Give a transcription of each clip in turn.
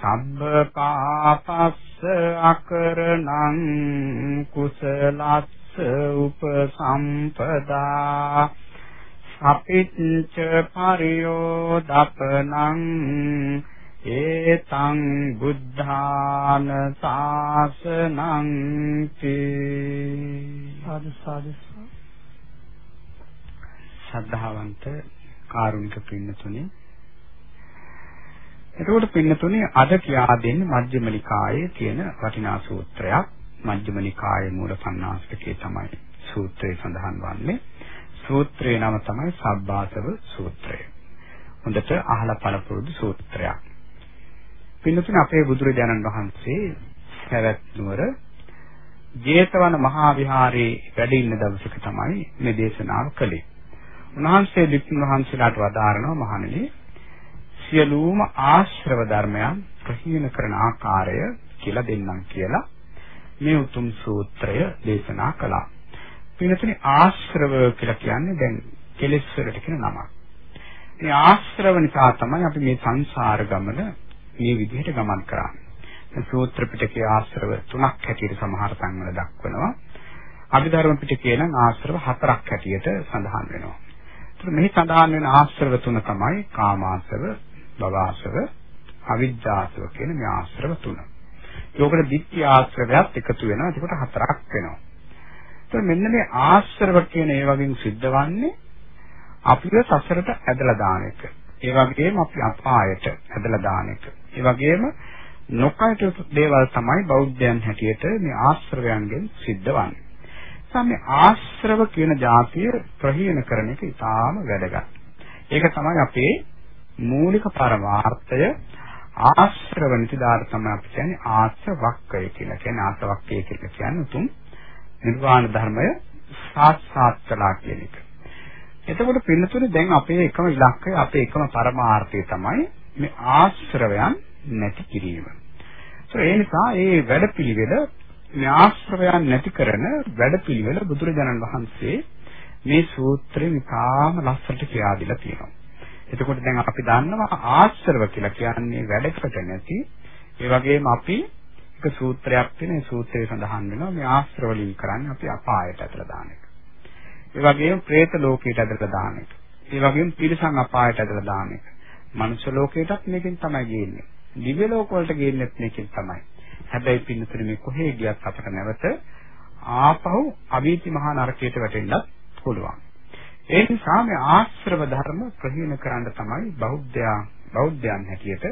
සබ්බ පාපස්ස අකරණං කුසලස්ස උපසම්පදා සපිච්ච පරියෝදපනං ඒතං බුද්ධාන සාසනං සාදු සාදු. ශ්‍රද්ධාවන්ත කාරුණික පින්නතුනේ එතකොට පින්නතුනේ අද කියා දෙන්නේ මජ්ක්‍ධිම නිකායේ තියෙන වටිනා සූත්‍රයක්. මජ්ක්‍ධිම නිකායේ මූල පණ්ණාසකේ තමයි සූත්‍රය සඳහන් වන්නේ. සූත්‍රයේ නම තමයි සබ්බාසව සූත්‍රය. හොඳට අහලා පළපුරුදු සූත්‍රයක්. පින්නතුනේ අපේ බුදුරජාණන් වහන්සේ සවැත් නුවර ජේතවන මහා විහාරයේ වැඩ ඉන්න දවසක තමයි මේ දේශනාව කළේ. උන්වහන්සේ වික්‍රම වහන්සේලාට වදාරනවා මහණෙනි සියලුම ආශ්‍රව ධර්මයන් ප්‍රහීන කරන ආකාරය කියලා දෙන්නම් කියලා මේ උතුම් සූත්‍රය දේශනා කළා. පින්නතුනි ආශ්‍රව කියලා කියන්නේ දැන් කෙලෙස් වලට කියන නමක්. මේ ආශ්‍රව නිසා තමයි අපි මේ සංසාර ගමන මේ විදිහට ගමන් කරන්නේ. සූත්‍ර පිටකයේ ආශ්‍රව තුනක් හැටියට සමහර තැන්වල දක්වනවා. අභිධර්ම පිටකයේ නම් ආශ්‍රව හතරක් හැටියට සඳහන් වෙනවා. ඒත් මෙහි සඳහන් වෙන ආශ්‍රව තුන තමයි කාමාශ්‍රව, භවආශ්‍රව, අවිජ්ජාශ්‍රව කියන මේ ආශ්‍රව තුන. ඒකට ditthi ආශ්‍රවයත් එකතු වෙනවා. ඒකට හතරක් වෙනවා. ඒත් මෙන්න මේ ආශ්‍රව කියන ඒ වගේම සිද්ධවන්නේ අපිව සසරට ඇදලා දාන එක. ඒ වගේම අපි අපායට ඇදලා දාන එක. ඒ වගේම නොකයට දේවල් තමයි බෞද්ධයන් හැටියට මේ ආශ්‍රවයන්ගෙන් සිද්ධවන්නේ. සම්මේ ආශ්‍රව කියන જાතිය ප්‍රහීන කරන එක ඉතාම වැදගත්. ඒක තමයි අපේ මූලික පරමාර්ථය ආශ්‍රව නිතිදාර තමයි අපි කියන්නේ ආශ්‍රවක්කය කියලා. කියන්නේ ආශ්‍රවක්කය කියලා කියන්නේ උතුම් නිර්වාණ ධර්මය සාක්ෂාත් කළා කියන එක. එතකොට පින්නතුනේ දැන් අපේ එකම ඉලක්කය අපේ එකම පරමාර්ථය තමයි මේ ආශ්‍රවයන් නැති කිරීම. ඒ නිසා මේ වැඩපිළිවෙල මේ ආශ්‍රවයන් නැති කරන වැඩපිළිවෙල බුදුරජාණන් වහන්සේ මේ සූත්‍රයෙන් ඉතාම ලස්සනට කියා දීලා තියෙනවා. එතකොට දැන් අපි දන්නවා ආශ්‍රව කියලා කියන්නේ වැඩකට නැති ඒ වගේම අපි එක සූත්‍රයක් තියෙන ඒ සූත්‍රයේ සඳහන් වෙනවා මේ ආශ්‍රව වලින් කරන්නේ අපි අපායට ඇදලා දාන එක. ඒ වගේම പ്രേත ලෝකයට ඇදලා දාන එක. ඒ වගේම පිරිසන් අපායට ඇදලා දාන එක. මනුෂ්‍ය ලෝකයටත් මේකෙන් තමයි ගේන්නේ. දිව්‍ය ලෝක වලට ගේන්නේත් මේකෙන් තමයි. හැබැයි පින්නතුනේ මේ කොහේ ගියත් අපට නැවත ආපහු අවීති මහා නරකයට වැටෙන්නත් පුළුවන්. ඒ නිසා මේ ආශ්‍රව ධර්ම ප්‍රහීන කරන්න තමයි බෞද්ධයා බෞද්ධයන් හැටියට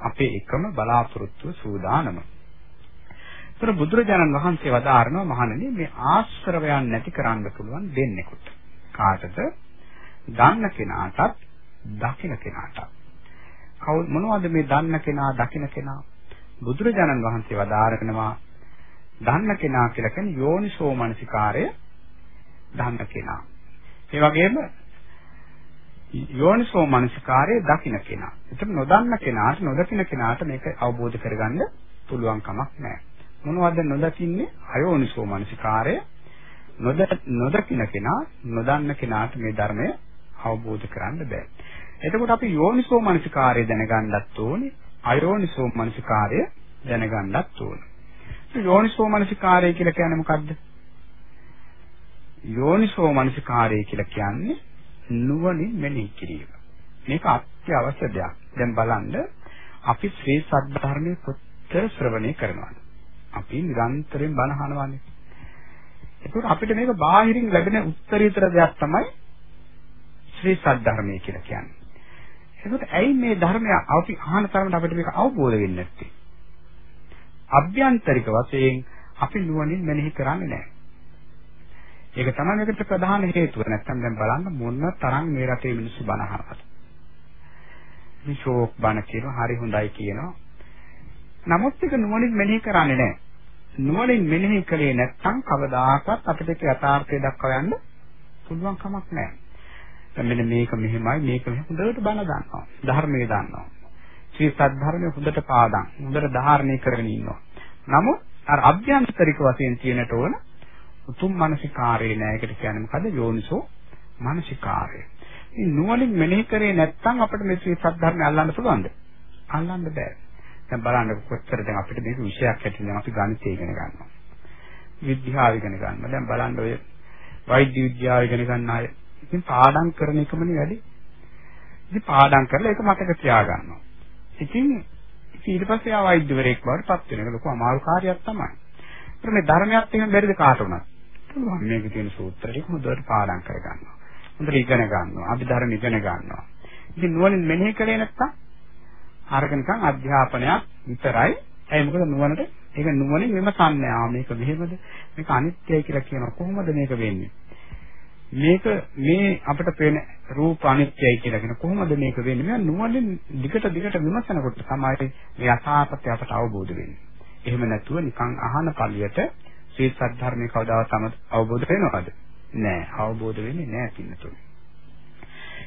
අපේ එකම බලාපොරොත්තුව සූදානම. ඒතර බුදුරජාණන් වහන්සේ වදාारणව මහණෙනි මේ ආශ්‍රවයන් නැති කරන්න පුළුවන් දෙන්නෙකුට. කාටද? දන්න කෙනාටත් දකින්න කෙනාටත්. කවුද මොනවද මේ දන්න කෙනා දකින්න කෙනා? බුදුරජාණන් වහන්සේ වදාරනවා දන්න කෙනා කියලා කියන්නේ යෝනිසෝ මනසිකාරය දන්න කෙනා. ඒ වගේම යෝනිසෝ මනසිකාරයේ දකින්න කෙනා. ඒත් නොදන්න කෙනාට නොදකින්න කෙනාට මේක අවබෝධ කරගන්න පුළුවන් කමක් නැහැ. මොනවද නොදකින්නේ? අයෝනිසෝ මනසිකාරය නොදකින්න කෙනා නොදන්න කෙනාට මේ ධර්මය අවබෝධ කරන්න බෑ. එතකොට අපි යෝනිසෝ මනසිකාරය දැනගන්නත් ඕනේ. අයෝනිසෝ මනසිකාරය දැනගන්නත් ඕනේ. යෝනිසෝ මනසිකාරය කියලා කියන්නේ මොකද්ද? යෝනිසෝ මනසිකාරය කියලා කියන්නේ නුවණින් මෙනෙහි කිරීම. මේක අත්‍යවශ්‍ය දෙයක්. දැන් බලන්න අපි ශ්‍රී සද්ධර්මයේ කොච්චර ශ්‍රවණය කරනවද? අපි නිරන්තරයෙන් බණ අහනවානේ. ඒකත් අපිට මේක බාහිරින් ලැබෙන උත්තරීතර දෙයක් තමයි ශ්‍රී සද්ධර්මය කියලා කියන්නේ. ඒකත් ඇයි මේ ධර්මය අපි අහන තරමට අපිට මේක අවබෝධ වෙන්නේ නැත්තේ? අභ්‍යන්තරික වශයෙන් අපි නුවණින් මෙනෙහි කරන්නේ නැහැ. ඒක තමයි මේකට ප්‍රධාන හේතුව. නැත්තම් දැන් බලන්න මොන තරම් මේ රටේ මිනිස්සු බන අහනවද. මේ ෂෝක් බන කියනවා හරි හොඳයි කියනවා. නමුත් ඒක නුවණින් මෙනෙහි කරන්නේ නැහැ. නුවණින් මෙනෙහි කළේ නැත්නම් කවදාකවත් අපිට ඒක යථාර්ථය දක්වා යන්න පුළුවන් කමක් නැහැ. දැන් මෙන්න මේක මෙහෙමයි මේක හොඳට බණ දන්නවා. ධර්මයේ දන්නවා. ශ්‍රී සද්ධර්මයේ හොඳට පාදම්. හොඳට ධාරණය කරගෙන ඉන්නවා. නමුත් අර අභ්‍යන්තරික වශයෙන් තියෙනට ඕන උතුම් මානසිකාරය නෑ. ඒකට කියන්නේ මොකද? යෝනිසෝ මානසිකාරය. මේ නුවණින් මෙනෙහි කරේ නැත්නම් අපිට මේ ශ්‍රී සද්ධර්මය අල්ලන්න පුළුවන්ද? අල්ලන්න බෑ. දැන් බලන්න කොච්චර දැන් අපිට මේක විෂයක් හැටියට දැන් අපි ගණිතය ඉගෙන ගන්නවා. විද්‍යාව ඉගෙන ගන්නවා. දැන් බලන්න ඔය වෛද්‍ය විද්‍යාව ඉගෙන ගන්න අය ඉතින් පාඩම් කරන එකමනේ වැඩි. ඉතින් පාඩම් කරලා ඒක මතක තියාගන්නවා. ඉතින් ඊට පස්සේ ආ වෛද්‍යවරයෙක් බවට පත් වෙන එක ලොකු අමාරු කාර්යයක් තමයි. ඒත් මේ ධර්මයක් එහෙම බැරිද කාට උනත්? පුළුවන් මේකේ තියෙන සූත්‍ර ටික හොඳට පාඩම් කරගන්නවා. හොඳට ඉගෙන ගන්නවා. අභිධර්ම ඉගෙන ගන්නවා. ඉතින් නුවණින් මෙනෙහි කළේ නැත්තම් අරක නිකන් අධ්‍යාපනයක් විතරයි. ඒ මොකද නුවණට ඒක නුවණින් විමසන්නේ ආ මේක මෙහෙමද මේක අනිත්‍යයි කියලා කියනවා කොහොමද මේක වෙන්නේ මේක මේ අපිට පේන රූප අනිත්‍යයි කියලා කියන කොහොමද මේක වෙන්නේ මේ නුවණින් දිගට දිගට විමසනකොට තමයි මේ යථාර්ථය අපට අවබෝධ වෙන්නේ එහෙම නැතුව නිකන් අහන පළියට ශ්‍රී සද්ධර්මයේ කවදාවත් අවබෝධ වෙනවද? නෑ. අවබෝධ වෙන්නේ නෑ පින්නතුනි.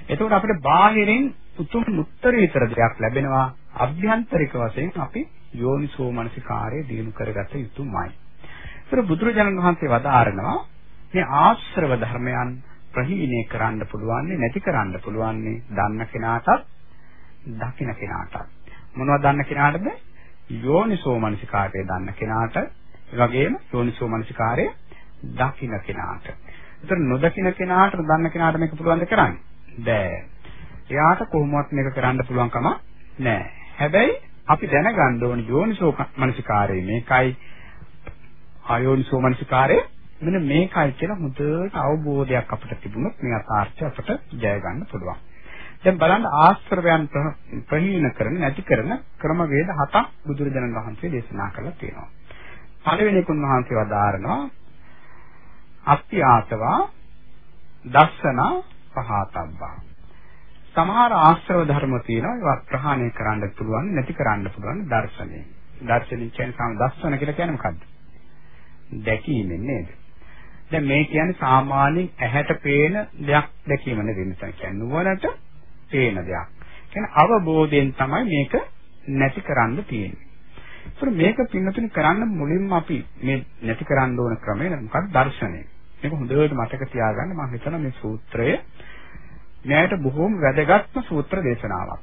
එතකොට අපිට බාහිරින් උතුම් උත්තරීතර දෙයක් ලැබෙනවා. අභ්‍යන්තරික වශයෙන් අපි යෝනිසෝ මනසිකාරය දිනු කරගත යුතුමයි. ඒතර බුදුරජාණන් වහන්සේ වදාारणවා මේ ආශ්‍රව ධර්මයන් ප්‍රහීණය කරන්න පුළුවන් නැති කරන්න පුළුවන් දන්න කෙනාටත් දකින්න කෙනාටත්. මොනවද දන්න කෙනාටද? යෝනිසෝ මනසිකාරය දන්න කෙනාට ඒ වගේම යෝනිසෝ මනසිකාරය දකින්න කෙනාට. ඒතර නොදකින්න කෙනාට දන්න කෙනාට මේක පුළුවන්ද කරන්න? බෑ. එයාට කොහොමවත් මේක කරන්න පුළුවන් කම නැහැ. හැබැයි අපි දැනගන්න ඕන යෝනිසෝ මනසිකාරය මේකයි අයෝනිසෝ මනසිකාරය මෙන්න මේකයි කියලා හොඳට අවබෝධයක් අපිට තිබුණොත් මේ අසාර්ථය අපිට ජය ගන්න පුළුවන්. දැන් බලන්න ආශ්‍රවයන් ප්‍රහීන කරන නැති කරන ක්‍රමවේද හතක් බුදුරජාණන් වහන්සේ දේශනා කළා තියෙනවා. පළවෙනි කුන් වහන්සේ වදාරනවා අත්‍යාතවා දස්සන පහතබ්බා සමහර ආශ්‍රව ධර්ම තියෙනවා ඒවා ප්‍රහාණය කරන්න පුළුවන් නැති කරන්න පුළුවන් දර්ශනය. දර්ශනය කියන්නේ සාම දස්සන කියලා කියන්නේ මොකද්ද? දැකීමෙන් නේද? දැන් මේ කියන්නේ සාමාන්‍යයෙන් ඇහැට පේන දෙයක් දැකීම නෙවෙයි මෙතන කියන්නේ නුවණට පේන දෙයක්. කියන්නේ අවබෝධයෙන් තමයි මේක නැති කරන්න තියෙන්නේ. ඒතර මේක පින්නතුනි කරන්න මුලින්ම අපි මේ නැති කරන්න ඕන ක්‍රමය මොකක්ද දර්ශනය. මේක හොඳට මතක තියාගන්න මම හිතනවා මේ සූත්‍රය මෙයට බොහෝම වැදගත්ම සූත්‍ර දේශනාවක්.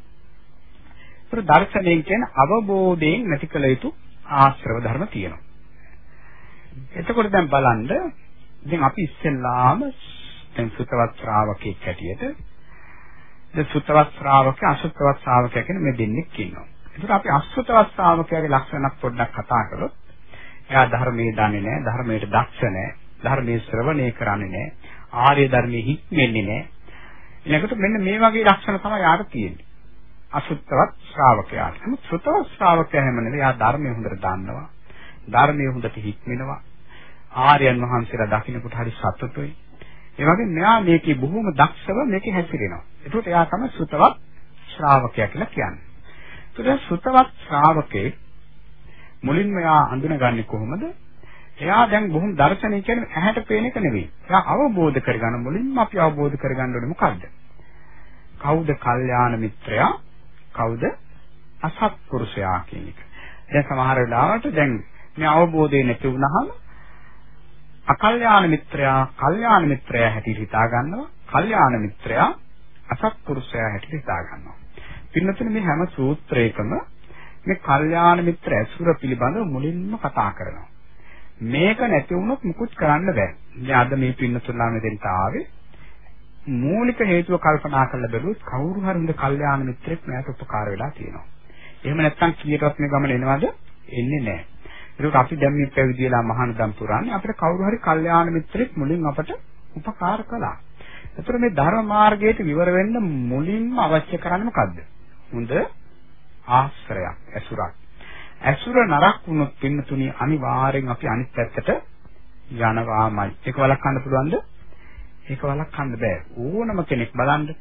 ඒතර දර්ශනයෙන් කියන අවබෝධයෙන් නැති කළ යුතු ආශ්‍රව ධර්ම තියෙනවා. එතකොට දැන් බලන්න දැන් අපි ඉස්සෙල්ලාම දැන් සුතවත් ශ්‍රාවකෙක් හැටියට දැන් සුතවත් ශ්‍රාවක අසුතවත් ශ්‍රාවකය කියන මේ දෙන්නෙක් ඉන්නවා. ඒකට අපි අසුතවත් ශ්‍රාවකයාගේ ලක්ෂණක් පොඩ්ඩක් කතා කළොත් එයා ධර්මයේ දන්නේ නැහැ, ධර්මයට දක්ෂ නැහැ, ධර්මයේ ශ්‍රවණය කරන්නේ නැහැ, ආර්ය ධර්මයේ හික්මෙන්නේ නැහැ. ඊළඟට මෙන්න මේ වගේ ලක්ෂණ තමයි යාට තියෙන්නේ. අසුත්තවත් ශ්‍රාවකයාට. නමුත් සුතවත් ශ්‍රාවකයා හැම නෙවෙයි. යා ධර්මය හොඳට දන්නවා. ධර්මය හොඳට හික්මිනවා. ආර්යයන් වහන්සේලා දකින්නකොට හරි සතුටුයි. ඒ වගේ මෙයා මේකේ බොහොම දක්ෂව මේකේ හැසිරෙනවා. ඒකට එයා තමයි සුතවත් ශ්‍රාවකයා කියලා කියන්නේ. ඒකට සුතවත් ශ්‍රාවකේ මුලින්ම එයා අඳුනගන්නේ කොහොමද? එයා දැන් බොහොම දර්ශනය කියන්නේ ඇහැට පේන එක නෙවෙයි. එයා අවබෝධ කරගන්න මුලින්ම අපි අවබෝධ කරගන්න ඕනේ මොකද්ද? කවුද කල්යාණ මිත්‍රයා? කවුද අසත්පුරුෂයා කියන එක. දැන් සමහර වෙලාවට දැන් මේ අවබෝධය නැති වුනහම අකල්යාණ මිත්‍රයා කල්යාණ මිත්‍රයා හැටියට හිතා ගන්නවා. කල්යාණ මිත්‍රයා අසත්පුරුෂයා හැටියට හිතා ගන්නවා. පින්නතුනේ මේ හැම සූත්‍රයකම මේ කල්යාණ මිත්‍ර ඇසුර පිළිබඳව මුලින්ම කතා කරනවා. මේක නැති වුණොත් මුකුත් කරන්න බෑ. දැන් අද මේ පින්නතුලා මෙතෙන්ට ආවේ මූලික හේතුව කල්පනා කරලා බැලුවොත් කවුරු හරි හොඳ කල්යාණ මිත්‍රෙක් මෑත උපකාර වෙලා තියෙනවා. එහෙම නැත්නම් කීයටවත් මේ ගමන එනවද? එන්නේ නැහැ. ඒක අපි දැන් මේ පැවිදිලා මහානදම් පුරාන්නේ අපිට කවුරු හරි කල්යාණ මිත්‍රෙක් මුලින් අපට උපකාර කළා. ඒතර මේ ධර්ම මාර්ගයට විවර වෙන්න මුලින්ම අවශ්‍ය කරන්නේ මොකද්ද? හොඳ ආශ්‍රයක්, ඇසුරක්. ඇසුර නරක් වුණොත් පින්නතුණි අනිවාර්යෙන් අපි අනිත් පැත්තට යනවාමයි. ඒක වළක්වන්න පුළුවන්ද? ඒක වළක්වන්න බෑ. ඕනම කෙනෙක් බලන්න.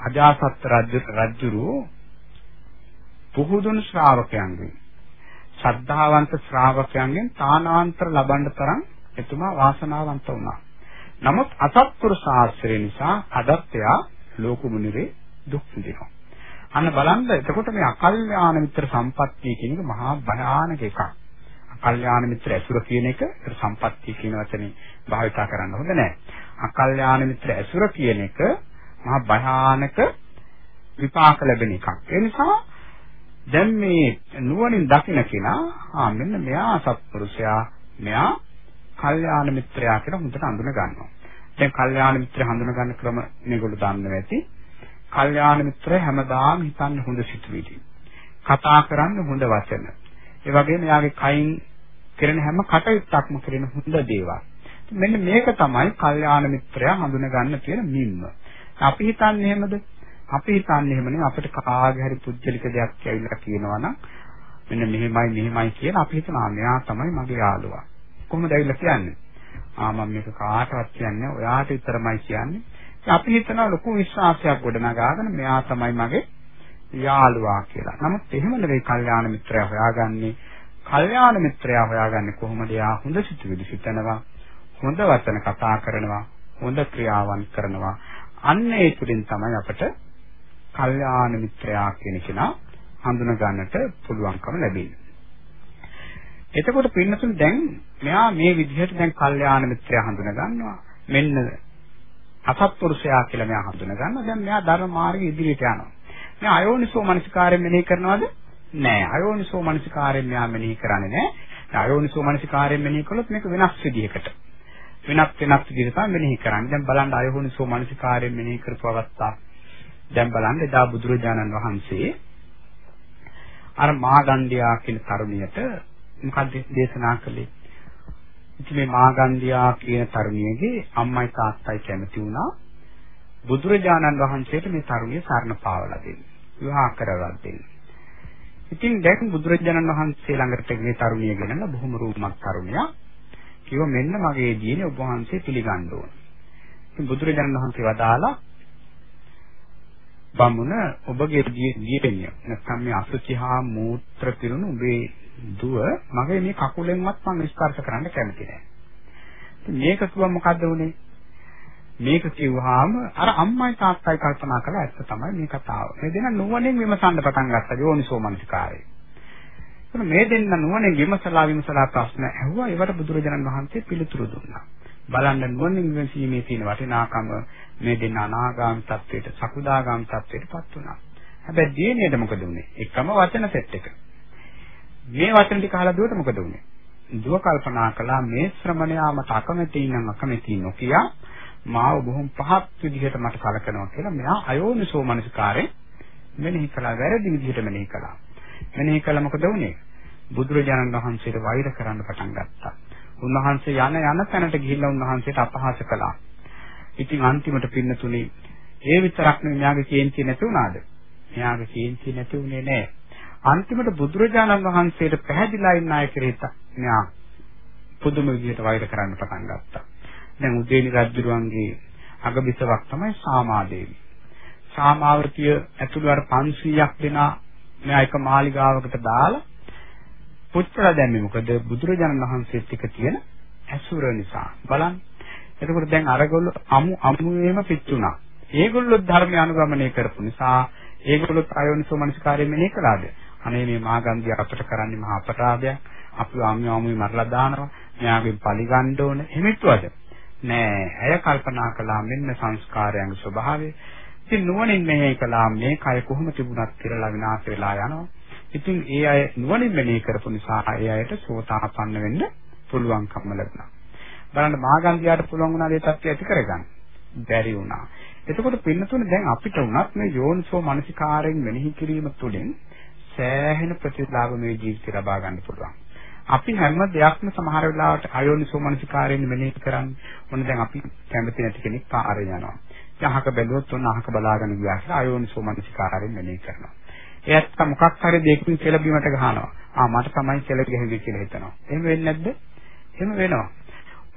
අජාසත් රජු රජුරු පුහුදුන් ශ්‍රාවකයන්ගෙන් ශ්‍රද්ධාවන්ත ශ්‍රාවකයන්ගෙන් තානාන්තර ලබන්න තරම් එතුමා වාසනාවන්ත වුණා. නමුත් අසත්පුරුෂ ආශ්‍රය නිසා අදත් එයා ලෝකමුනිරේ දුක් විඳිනවා. අන්න බලන්න එතකොට මේ අකල්යාණ මිත්‍ර සම්පත්තිය කියන එක මහා භයානක එකක්. අකල්යාණ මිත්‍ර ඇසුර කියන එක සම්පත්තිය කියන වචනේ භාවිතා කරන්න හොඳ නැහැ. අකල්යාණ මිත්‍ර ඇසුර කියන එක මහා භයානක විපාක ලැබෙන එකක්. ඒ නිසා දැන් මේ නුවණින් දකින්න කෙනා ආ මෙන්න මෙයා සත්පුරුෂයා මෙයා කල්යාණ මිත්‍රයා කියලා හොඳට අඳුන ගන්නවා. දැන් කල්යාණ මිත්‍ර හඳුන ගන්න ක්‍රම මේගොල්ලෝ දන්නවා ඇති. කල්යාණ මිත්‍රය හැමදාම හිතන්නේ හොඳ සිතුවිලි. කතා කරන්නේ හොඳ වචන. ඒ වගේම යාගේ කයින් කරන හැම කටයුත්තක්ම කරන හොඳ දේවල්. මෙන්න මේක තමයි කල්යාණ මිත්‍රයා හඳුනගන්න තියෙන මිම්ම. අපි හිතන්නේ එහෙමද? අපි හිතන්නේ එහෙමනේ අපිට කාගේ හරි පුජ්‍යලික දෙයක් ඇවිල්ලා කියනවා නම් මෙන්න මෙහෙමයි මෙහෙමයි කියලා අපි හිතනවා මෙයා තමයි මගේ යාළුවා. කොහොමද ඇවිල්ලා කියන්නේ? ආ මම මේක කාටවත් කියන්නේ ඔයාට විතරමයි කියන්නේ. අපි හිතනවා ලොකු විශ්වාසයක් ගොඩනගාගෙන මෙයා තමයි මගේ යාළුවා කියලා. නමුත් එහෙම නෙවෙයි කල්යාණ මිත්‍රයා හොයාගන්නේ. කල්යාණ මිත්‍රයා හොයාගන්නේ කොහොමද? යා හොඳ සිතුවිලි සිතනවා, හොඳ වචන කතා කරනවා, හොඳ ක්‍රියාවන් කරනවා. අන්න ඒ තුලින් තමයි අපට කල්යාණ මිත්‍රයා කියන කෙනා හඳුන ගන්නට පුළුවන්කම ලැබෙන්නේ. එතකොට පින්නතුන් දැන් මෙයා මේ විදිහට දැන් කල්යාණ මිත්‍රයා හඳුන ගන්නවා. මෙන්න අසත්පුරුෂයා කියලා මෙයා හඳුන ගන්නවා. දැන් මෙයා ධර්ම මාර්ගයේ ඉදිරියට යනවා. මෙයා අයෝනිසෝ මනසිකාරයෙන් මෙනෙහි කරනවද? නෑ. අයෝනිසෝ මනසිකාරයෙන් මෙයා මෙනෙහි කරන්නේ නෑ. අයෝනිසෝ මනසිකාරයෙන් මෙනෙහි කළොත් මේක වෙනස් විදිහකට. වෙනත් වෙනස් විදිහට තමයි මෙනෙහි කරන්නේ. දැන් බලන්න අයෝනිසෝ මනසිකාරයෙන් මෙනෙහි කරපු අවස්ථා. දැන් බලන්න එදා බුදුරජාණන් වහන්සේ අර මාගන්ධයා කියන තරුණියට මොකක්ද දේශනා කළේ? ඉතින් මේ මාගන්ධියා කියන තරුණියගේ අම්මයි තාත්තයි කැමති වුණා බුදුරජාණන් වහන්සේට මේ තරුණිය සරණ පාවලා දෙන්න. විවාහ කරලා දෙන්න. ඉතින් දැන් බුදුරජාණන් වහන්සේ ළඟට මේ තරුණිය ගෙනලා බොහොම රූපමත් තරුණියක් කිව්ව මෙන්න මගේ දිනේ ඔබ වහන්සේ පිළිගන්න ඕන. ඉතින් බුදුරජාණන් වහන්සේ වදාලා බමුණ ඔබගේ දියණිය නැත්නම් මේ අසුචි හා මූත්‍ර පිරුණු ඔබේ දුව මගේ මේ කකුලෙන්වත් මම ස්පර්ශ කරන්න කැමති නැහැ. මේක කිව්වම මොකද්ද උනේ? මේක කිව්වහම අර අම්මයි තාත්තයි කල්පනා කළා ඇත්ත තමයි මේ කතාව. මේ දෙන්න නුවණින් විමසන්න පටන් ගත්තා යෝනිසෝ මනසිකාරය. එතන මේ දෙන්න නුවණින් විමසලා විමසලා ප්‍රශ්න ඇහුවා ඒවට බුදුරජාණන් වහන්සේ පිළිතුරු දුන්නා. බලන්න නුවණින් විමසීමේ තියෙන වටිනාකම මේ දෙන්න අනාගාමී තත්වයට සකුදාගාමී තත්වයටපත් වුණා. හැබැයි දිනේද මොකද උනේ? එකම වචන සෙට් එක. මේ වචන ටික අහලා දුවට මොකද වුනේ? දුව කල්පනා කළා මේ ශ්‍රමණයා මට අකමැති නම් අකමැති නොකිය මාව බොහොම පහත් විදිහට මට කලකනවා කියලා මෙයා අයෝනිසෝ මනසිකාරේ මෙනෙහි කළා වැරදි විදිහට මෙනෙහි කළා. මෙනෙහි කළා මොකද වුනේ? බුදුරජාණන් වහන්සේට වෛර කරන්න පටන් ගත්තා. උන්වහන්සේ යන යන තැනට ගිහිල්ලා උන්වහන්සේට අපහාස කළා. ඉතින් අන්තිමට පින්නතුනේ ඒ විතරක් නෙවෙයි මෙයාගේ කේන්ති නැති වුණාද? මෙයාගේ කේන්ති නැති වුණේ නැහැ. අන්තිමට බුදුරජාණන් වහන්සේට පැහැදිලා ඉන්න අය කෙරෙහිත් මෙයා පුදුම විදිහට වෛර කරන්න පටන් ගත්තා. දැන් උදේනි රජුරුවන්ගේ අගබිසවක් තමයි සාමාදේවි. සාමාවතිය ඇතුළු අර 500ක් දෙනා මෙයා එක මාලිගාවකට දාලා පුච්චලා දැම්මේ මොකද බුදුරජාණන් වහන්සේත් එක්ක තියෙන ඇසුර නිසා බලන්න. එතකොට දැන් අරගොල්ලෝ අමු අමුවේම පිච්චුණා. ඒගොල්ලෝ ධර්මය අනුගමනය කරපු නිසා ඒගොල්ලෝ අයෝනිසෝ මනසිකාරයෙන් මෙහෙ කළාද? අනේ මේ මාගන්ධිය අපට කරන්නේ මහා අපරාධයක්. අපි ආමියාමුයි මරලා දානවා. මෙයාගෙන් පරිගන්න ඕන. එහෙමත්වද? නෑ. ඇය කල්පනා කළා මෙන්න සංස්කාරයන්ගේ ස්වභාවය. ඉතින් නුවණින් මෙහෙ කළා මේ කය කොහොම තිබුණත් කියලා විනාශ වෙලා යනවා. ඉතින් ඒ අය නුවණින් මෙහෙ කරපු නිසා ඒ අයට සෝතාපන්න වෙන්න පුළුවන්කම ලැබුණා. බලන්න මාගන්ධියාට පුළුවන් වුණා මේ தත්ත්වය ඇති කරගන්න. බැරි වුණා. එතකොට පින්නතුනේ දැන් අපිට උනත් මේ යෝනිසෝ මනසිකාරයෙන් මෙනෙහි කිරීම තුළින් සෑහෙන ප්‍රතිලාභ මේ ජීවිතේ ලබා ගන්න පුළුවන්. අපි හැම දෙයක්ම සමහර වෙලාවට අයෝනිසෝ මනසිකාරයෙන් මෙනෙහි කරන්නේ. මොන දැන් අපි කැමති නැති කෙනෙක් පාරේ යනවා. යහක බැලුවොත් ඔන්න අහක බලාගෙන ගියා කියලා අයෝනිසෝ මනසිකාරයෙන් මෙනෙහි කරනවා. එයත් මොකක් හරි දෙයකින් කියලා බීමට ගහනවා. ආ මට තමයි කියලා ගහුවේ කියලා හිතනවා. එහෙම වෙන්නේ නැද්ද? එහෙම වෙනවා.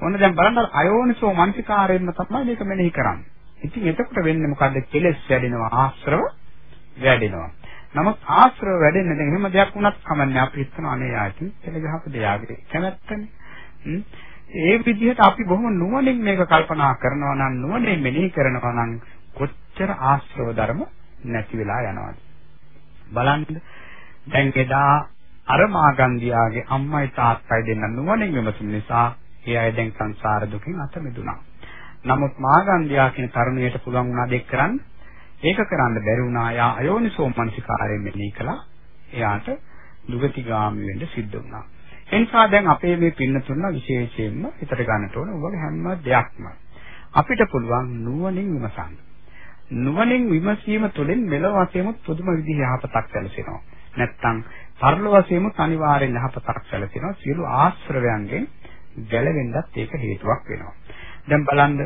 ඔන්න දැන් බලන්න අයෝනිසෝ මනසිකාරයෙන්ම තමයි මේක මෙනෙහි කරන්නේ. ඉතින් එතකොට වෙන්නේ මොකද්ද? කෙලෙස් වැඩෙනවා ආශ්‍රව වැඩෙනවා. නමුත් ආශ්‍රව වැඩෙන්නේ දැන් එහෙම දෙයක් වුණත් කමන්නේ අපි හිතනවා අනේ ආති එලගහපු දෙයාගේ කැමැත්තනේ. ඒ විදිහට අපි බොහොම නුවණින් මේක කල්පනා කරනවා නම් නුවණින් මෙනෙහි කරනවා නම් කොච්චර ආශ්‍රව ධර්ම නැති වෙලා යනවද බලන්න දැන් එදා අර මාගන්දියාගේ අම්මයි තාත්තයි දෙන්න නුවණින් විමසුම නිසා ඒ අය දැන් සංසාර දුකින් අත මිදුණා. නමුත් මාගන්දියා කියන තරුණියට පුළුවන් වුණා දෙක් කරන්න. ඒක කරන්න බැරි වුණා. යා අයෝනිසෝ මනසිකාරයෙන් මෙනෙහි කළා. එයාට දුගතිගාමි වෙන්න සිද්ධ වුණා. එනිසා දැන් අපේ මේ පින්නතුන්ව විශේෂයෙන්ම හිතට ගන්නට ඕන ඔයගොල්ලෝ හැම දෙයක්ම අපිට පුළුවන් නුවණින් විමසන්න. නුවණින් විමසීම තුළින් මෙලොව වශයෙන්ම පුදුම විදිහ යහපතක් සැලසෙනවා. නැත්තම් පරලොව වශයෙන්ම අනිවාර්යෙන් යහපතක් සැලසෙනවා. සියලු ආශ්‍රවයන්ගෙන් ගැලවෙන්නත් ඒක හේතුවක් වෙනවා. දැන් බලන්න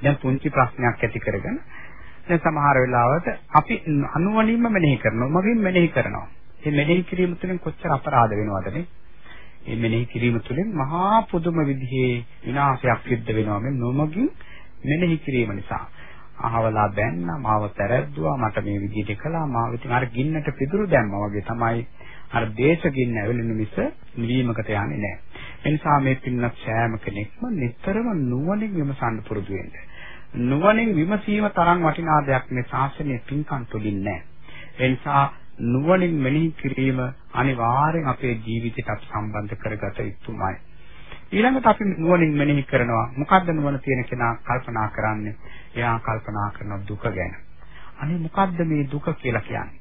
දැන් පුංචි ප්‍රශ්නයක් ඇති කරගෙන දැන් සමහර වෙලාවට අපි අනුවණින්ම මෙනෙහි කරනවා. මගින් මෙනෙහි කරනවා. මේ මෙනෙහි කිරීම තුළින් කොච්චර අපරාධ වෙනවද නේ? මේ මෙනෙහි කිරීම තුළින් මහා පුදුම විදිහේ විනාශයක් සිද්ධ වෙනවා මේ නොමගින් මෙනෙහි කිරීම නිසා. අහවලා බැන්නා මාව තරද්දුවා මට මේ විදිහට කළා මාව ඉතින් අර ගින්නට පිදුරු දැම්මා වගේ තමයි අර දේශගින්න ඇවිලෙන මිස නිවීමකට යන්නේ නැහැ. ඒ නිසා මේ පින්නක් සෑම කෙනෙක්ම නිතරම නුවණින් විමසන්න පුරුදු වෙන්න. නුවණින් විමසීම තරම් වටිනා දෙයක් මේ ශාසනයේ පින්කම් තුලින් නැහැ. ඒ නිසා නුවණින් මෙනෙහි කිරීම අනිවාර්යෙන් අපේ ජීවිතයට අපි සම්බන්ධ කරගත යුතුමයි. ඊළඟට අපි නුවණින් මෙනෙහි කරනවා මොකද්ද නුවණ තියෙන කෙනා කල්පනා කරන්නේ? එයා කල්පනා කරන දුක ගැන. අනේ මොකද්ද මේ දුක කියලා කියන්නේ?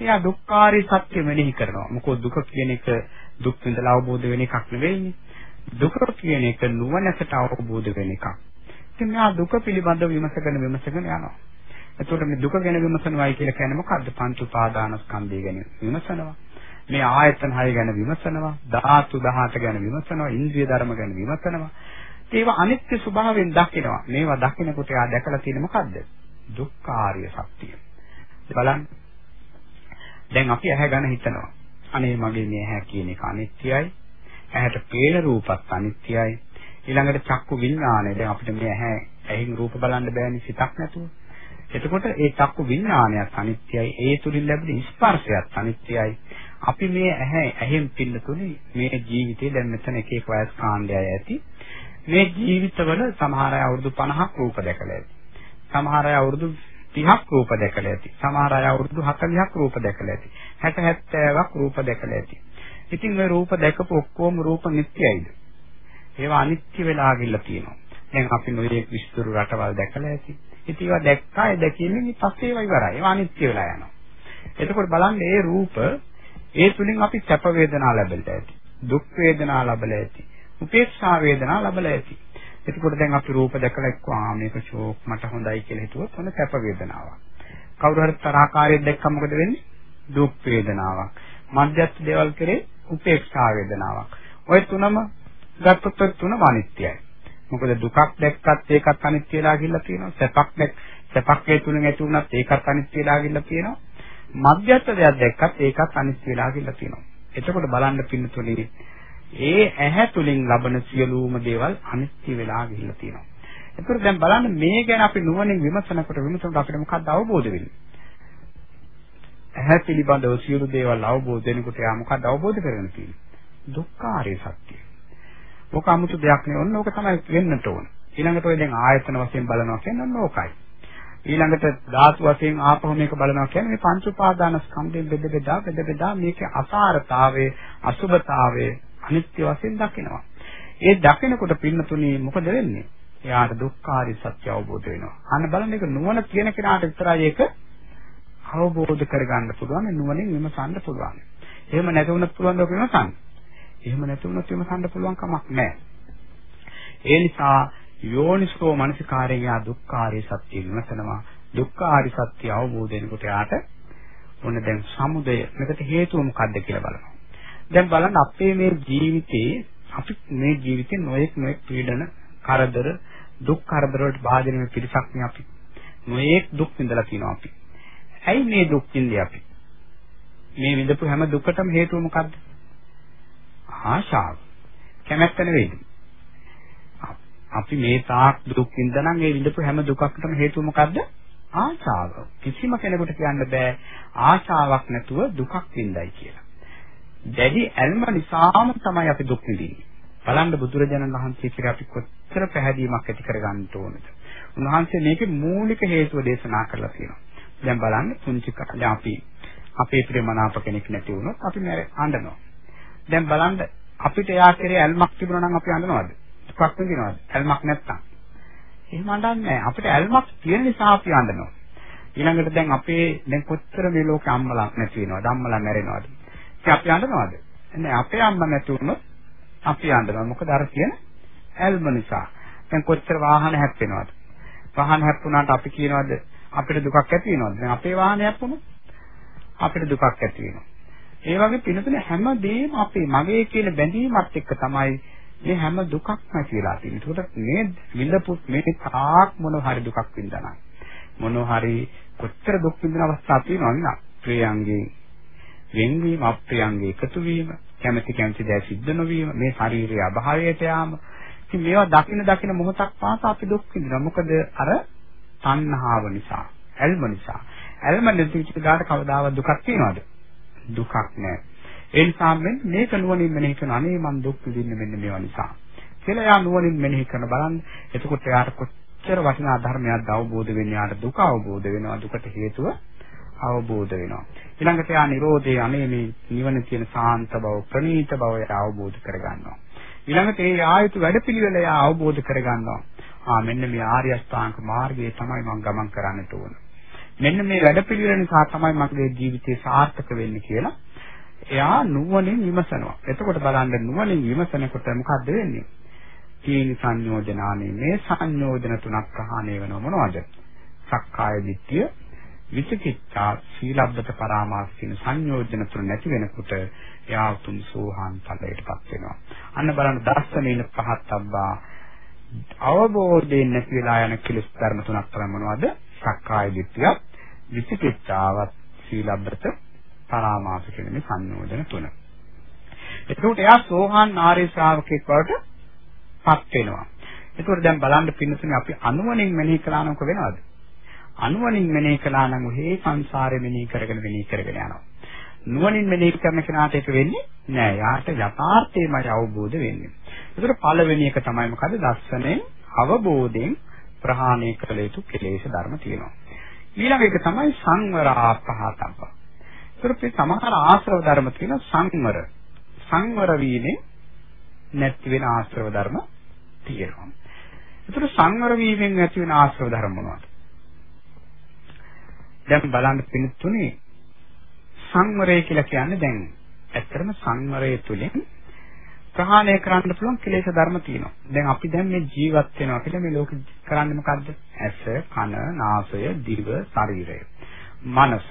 එයා දුක්ඛාරී සත්‍ය මෙනෙහි කරනවා. මොකද දුක කියන එක දුක් විඳලා අවබෝධ වෙන එකක් නෙවෙයිනේ. දුක කියන එක නුවණකට අවබෝධ වෙන එකක්. ඉතින් මෙයා දුක පිළිබඳව විමසගෙන විමසගෙන යනවා. එතකොට මේ දුක ගැන විමසනවායි කියලා කියන්නේ මොකද්ද? පංච උපාදානස්කන්ධය ගැන විමසනවා. මේ ආයතන හය ගැන විමසනවා. ධාතු 18 ගැන විමසනවා. ඉන්ද්‍රිය ධර්ම ගැන විමසනවා. ඒවා අනිත්‍ය ස්වභාවයෙන් දකිනවා. මේවා දකිනකොට එයා දැකලා තියෙන මොකද්ද? දුක්ඛාරිය සත්‍යය. බලන්න. දැන් අපි ඇහැ ගැන හිතනවා. අනේ මගේ මේ ඇහැ කියන එක අනිත්‍යයි. ඇහැට පේන රූපත් අනිත්‍යයි. ඊළඟට චක්කු විඥානය. දැන් අපිට මේ ඇහැ ඇහින් රූප බලන්න බෑනේ සිතක් නැතුව. එතකොට ඒ චක්කු විඥානයත් අනිත්‍යයි. ඒ තුලින් ලැබෙන ස්පර්ශයත් අනිත්‍යයි. අපි මේ ඇහැ ඇහෙන් පින්නතුනේ මේ ජීවිතේ දැන් මෙතන එක එක වයස් කාණ්ඩය ඇති. මේ ජීවිතවල සමහර අය අවුරුදු 50ක් රූප දැකලා ඇති. සමහර අය අවුරුදු 30ක් රූප දැකලා ඇති. සමහර අය අවුරුදු 40ක් රූප දැකලා ඇති. 60 70ක් රූප දැකලා ඇති. ඉතින් මේ රූප දැකපු ඔක්කොම රූප නිට්ටයයිද? ඒවා අනිත්‍ය වෙලා ගිල්ල තියෙනවා. දැන් අපි නොයේ විස්තර රටවල් දැකලා ඇති. ඉතින් ඒවා දැක්කා ඒ දැකීමෙන් පස්සේ ඒවා ඉවරයි. ඒවා අනිත්‍ය වෙලා යනවා. එතකොට බලන්න මේ රූප ඒ තුලින් අපි සැප වේදනා ලැබෙලා ඇති. දුක් වේදනා ලැබලා ඇති. උපේක්ෂා වේදනා ලැබලා ඇති. එතකොට දැන් අපි රූප දැකලා එක්කවා මේක ෂෝක් මට හොඳයි කියලා හිතුවොත් ඔන්න සැප වේදනාවක්. කවුරු හරි තරහකාරයෙක් දැක්කම මොකද වෙන්නේ? දුක් වේදනාවක්. මධ්‍යස්ථ දේවල් කරේ උපේක්ෂා වේදනාවක්. ওই තුනම ගත්තොත් ඔය තුනම අනිත්‍යයි. මොකද දුකක් දැක්කත් ඒකත් අනිත්‍ය වෙලා ගිහිල්ලා තියෙනවා. සැපක් දැක් සැපක් ඒ තුනෙන් ඇති වුණත් ඒකත් අනිත්‍ය වෙලා ගිහිල්ලා තියෙනවා. මධ්‍යස්ථ දෙයක් දැක්කත් ඒකත් අනිත්‍ය වෙලා ගිහිල්ලා තියෙනවා. එතකොට බලන්න පින්නතුනේ ඒ ඇහැ තුලින් ලබන සියලුම දේවල් අනිත්‍ය වෙලා ගිහිල්ලා තියෙනවා. ඒකර දැන් බලන්න මේ ගැන අපි නුවණින් විමසනකොට විමසනකොට අපිට මොකක්ද අවබෝධ වෙන්නේ? ඇහැ පිළිබඳව සියලු දේවල් අවබෝධ වෙනකොට යා මොකක්ද අවබෝධ කරගෙන තියෙන්නේ? දුක්ඛාරය සත්‍යය. මොක 아무තු දෙයක් නෙවෙයි. ඔන්න ඕක තමයි වෙන්නට ඕන. ඊළඟට ඔය දැන් ආයතන වශයෙන් බලනවා කියන්නේ ඔන්න ඕකයි. ඊළඟට ධාතු වශයෙන් ආපහු මේක බලනවා කියන්නේ මේ පංච උපාදාන ස්කන්ධයෙන් බෙද බෙදා බෙද බෙදා මේකේ අසාරතාවයේ අසුභතාවයේ අනිත්‍ය වශයෙන් දකිනවා. ඒ දකිනකොට පින්නතුණි මොකද වෙන්නේ? එයාට දුක්ඛාරි සත්‍ය අවබෝධ වෙනවා. අන්න බලන්න ඒක නුවණ තියෙන කෙනාට විතරයි ඒක අවබෝධ කරගන්න පුළුවන් නුවණින් විමසන්න පුළුවන්. එහෙම නැති වුණත් පුළුවන් ද විමසන්න. එහෙම නැති වුණත් විමසන්න පුළුවන් කමක් නැහැ. ඒ නිසා යෝනිසෝ මනසිකාරයෙන් යා දුක්ඛාරි සත්‍ය විමසනවා. දුක්ඛාරි සත්‍ය අවබෝධ වෙනකොට යාට මොන දැන් සමුදය මේකට හේතුව මොකක්ද කියලා බලනවා. දැන් බලන්න අපේ මේ ජීවිතේ අපි මේ ජීවිතේ නොයෙක් නොයෙක් පීඩන කරදර දුක් කරදර වලට භාජනය වෙන පිරිසක් නේ අපි නොයෙක් දුක් විඳලා තියෙනවා අපි ඇයි මේ දුක් විඳින්නේ අපි මේ විඳපු හැම දුකටම හේතුව මොකද්ද ආශාව කැමැත්ත නෙවෙයි අපි මේ තාක් දුක් විඳනනම් ඒ විඳපු හැම දුකකටම හේතුව මොකද්ද ආශාව. කිසිම කෙනෙකුට කියන්න බෑ ආශාවක් නැතුව දුකක් විඳයි කියලා. දැඩි ඇල්ම නිසාම තමයි අපි දුක් විඳින්නේ. බලන්න බුදුරජාණන් වහන්සේ කියලා අපි කොච්චර පැහැදීමක් ඇති කරගන්න ඕනද. උන්වහන්සේ මේකේ මූලික හේතුව දේශනා කරලා තියෙනවා. දැන් බලන්න පුංචි කාලේ අපි අපේ ප්‍රේමනාප කෙනෙක් නැති වුණොත් අපි අඬනවා. දැන් බලන්න අපිට එයා කෙරේ ඇල්මක් තිබුණා නම් අපි අඬනවද? දුකක් විඳිනවද? ඇල්මක් නැත්තම්. එහෙම අඬන්නේ නැහැ. අපිට ඇල්මක් තියෙන නිසා අපි අඬනවා. ඊළඟට දැන් අපේ දැන් කොච්චර මේ ලෝකේ අම්මලා නැති වෙනවද? අම්මලා මැරෙනවද? ඉතින් අපි අඬනවද? නෑ අපේ අම්මා නැති වුණොත් අපි අඬනවා. මොකද අර කියන ඇල්ම නිසා. දැන් කොච්චර වාහන හැප්පෙනවද? වාහන හැප්පුණාට අපි කියනවද අපිට දුකක් ඇති වෙනවද? දැන් අපේ වාහනය හැප්පුණොත් අපිට දුකක් ඇති වෙනවා. ඒ වගේ පිනතුනේ හැමදේම අපේ මගේ කියන බැඳීමත් එක්ක තමයි මේ හැම දුකක්ම කියලා තියෙන්නේ. ඒකට මේ විඳපු මේ තාක් මොන හරි දුකක් විඳනා. මොන හරි කොච්චර දුක් විඳින අවස්ථා තියෙනවද නේද? ප්‍රියංගේ වෙන්වීම අප්‍රියංගේ එකතු වීම කැමැති කැමැති දෑ සිද්ධ නොවීම මේ ශාරීරික අභාවයට යාම ඉතින් මේවා දකින දකින මොහොතක් පාසා අපි දුක් විඳිනවා මොකද අර තණ්හාව නිසා ඇල්ම නිසා ඇල්ම නැති විචිත ගාට කවදාවත් දුකක් තියනවද දුකක් නැහැ ඒ නිසා මේක නුවණින් මෙනෙහි කරන අනේ මම දුක් විඳින්නේ මෙන්න මේවා නිසා. කියලා එයා නුවණින් මෙනෙහි කරන බලන්න. එතකොට එයාට කොච්චර වටිනා ධර්මයක් අවබෝධ වෙන්නේ යාට දුක අවබෝධ වෙනවා දුකට හේතුව අවබෝධ වෙනවා. ඊළඟට යා Nirodhe අනේ මේ නිවන තියෙන සාන්ත බව ප්‍රණීත බව අවබෝධ කරගන්නවා. ඊළඟට ඒ ආයතු වැඩපිළිවෙල යා අවබෝධ කරගන්නවා. ආ මෙන්න මේ ආර්ය අෂ්ටාංග මාර්ගයේ තමයි මම ගමන් කරන්නට ඕන. මෙන්න මේ වැඩපිළිවෙල නිසා තමයි මගේ ජීවිතය සාර්ථක වෙන්නේ කියලා එයා නුවණින් විමසනවා. එතකොට බලන්න නුවණින් විමසනකොට මොකද්ද වෙන්නේ? තීනි සංයෝජනානේ මේ සංයෝජන තුනක් ප්‍රහාණය වෙනව මොනවද? සක්කාය දිට්ඨිය, විචිකිච්ඡා, සීලබ්බත පරාමාස කියන සංයෝජන තුන නැති වෙනකොට එයා උතුම් සෝහාන් ඵලයටපත් වෙනවා. අන්න බලන්න දර්ශනීන පහත්බ්බා අවබෝධයෙන් නැති වෙලා යන කිලිස් ධර්ම තුනක් තමයි මොනවද? සක්කාය දිට්ඨිය, විචිකිච්ඡාවත්, සීලබ්බත පරාමාස කියන මේ සංයෝජන තුන. එතකොට එයා සෝහාන් ආර්ය ශ්‍රාවකෙක් බවට පත් වෙනවා. එතකොට දැන් බලන්න පින්නතුනේ අපි අනුවණින් මෙනෙහි කළා නම් වෙනවද? අනුවණින් මෙනෙහි කළා නම් ඔහේ සංසාරේ මෙනෙහි කරගෙන මෙනෙහි කරගෙන යනවා. නුවණින් මෙනෙහි කරන කෙනාට ඒක වෙන්නේ නෑ. යාට යථාර්ථයමයි අවබෝධ වෙන්නේ. ඒකට පළවෙනි එක තමයි මොකද? දස්සනෙන් අවබෝධයෙන් ප්‍රහාණය කළ යුතු කෙලෙස් ධර්ම තියෙනවා. ඊළඟ එක තමයි සංවරාපහතබ්බ. ඒකට සමහර ආශ්‍රව ධර්ම තියෙන සංවර. සංවර වීමෙන් නැති වෙන ආශ්‍රව ධර්ම තියෙනවා. ඒතර සංවර වීමෙන් නැති වෙන ආශ්‍රව ධර්ම මොනවද? දැන් බලන්න පින්තුනේ සංවරය කියලා කියන්නේ දැන් ඇත්තටම සංවරය තුලින් ප්‍රහාණය කරන්න පුළුවන් කෙලෙස් ධර්ම තියෙනවා. දැන් අපි දැන් මේ ජීවත් වෙනවා කියලා මේ ලෝකෙ කරන්නේ මොකද්ද? ඇස, කන, නාසය, දිව, ශරීරය, මනස.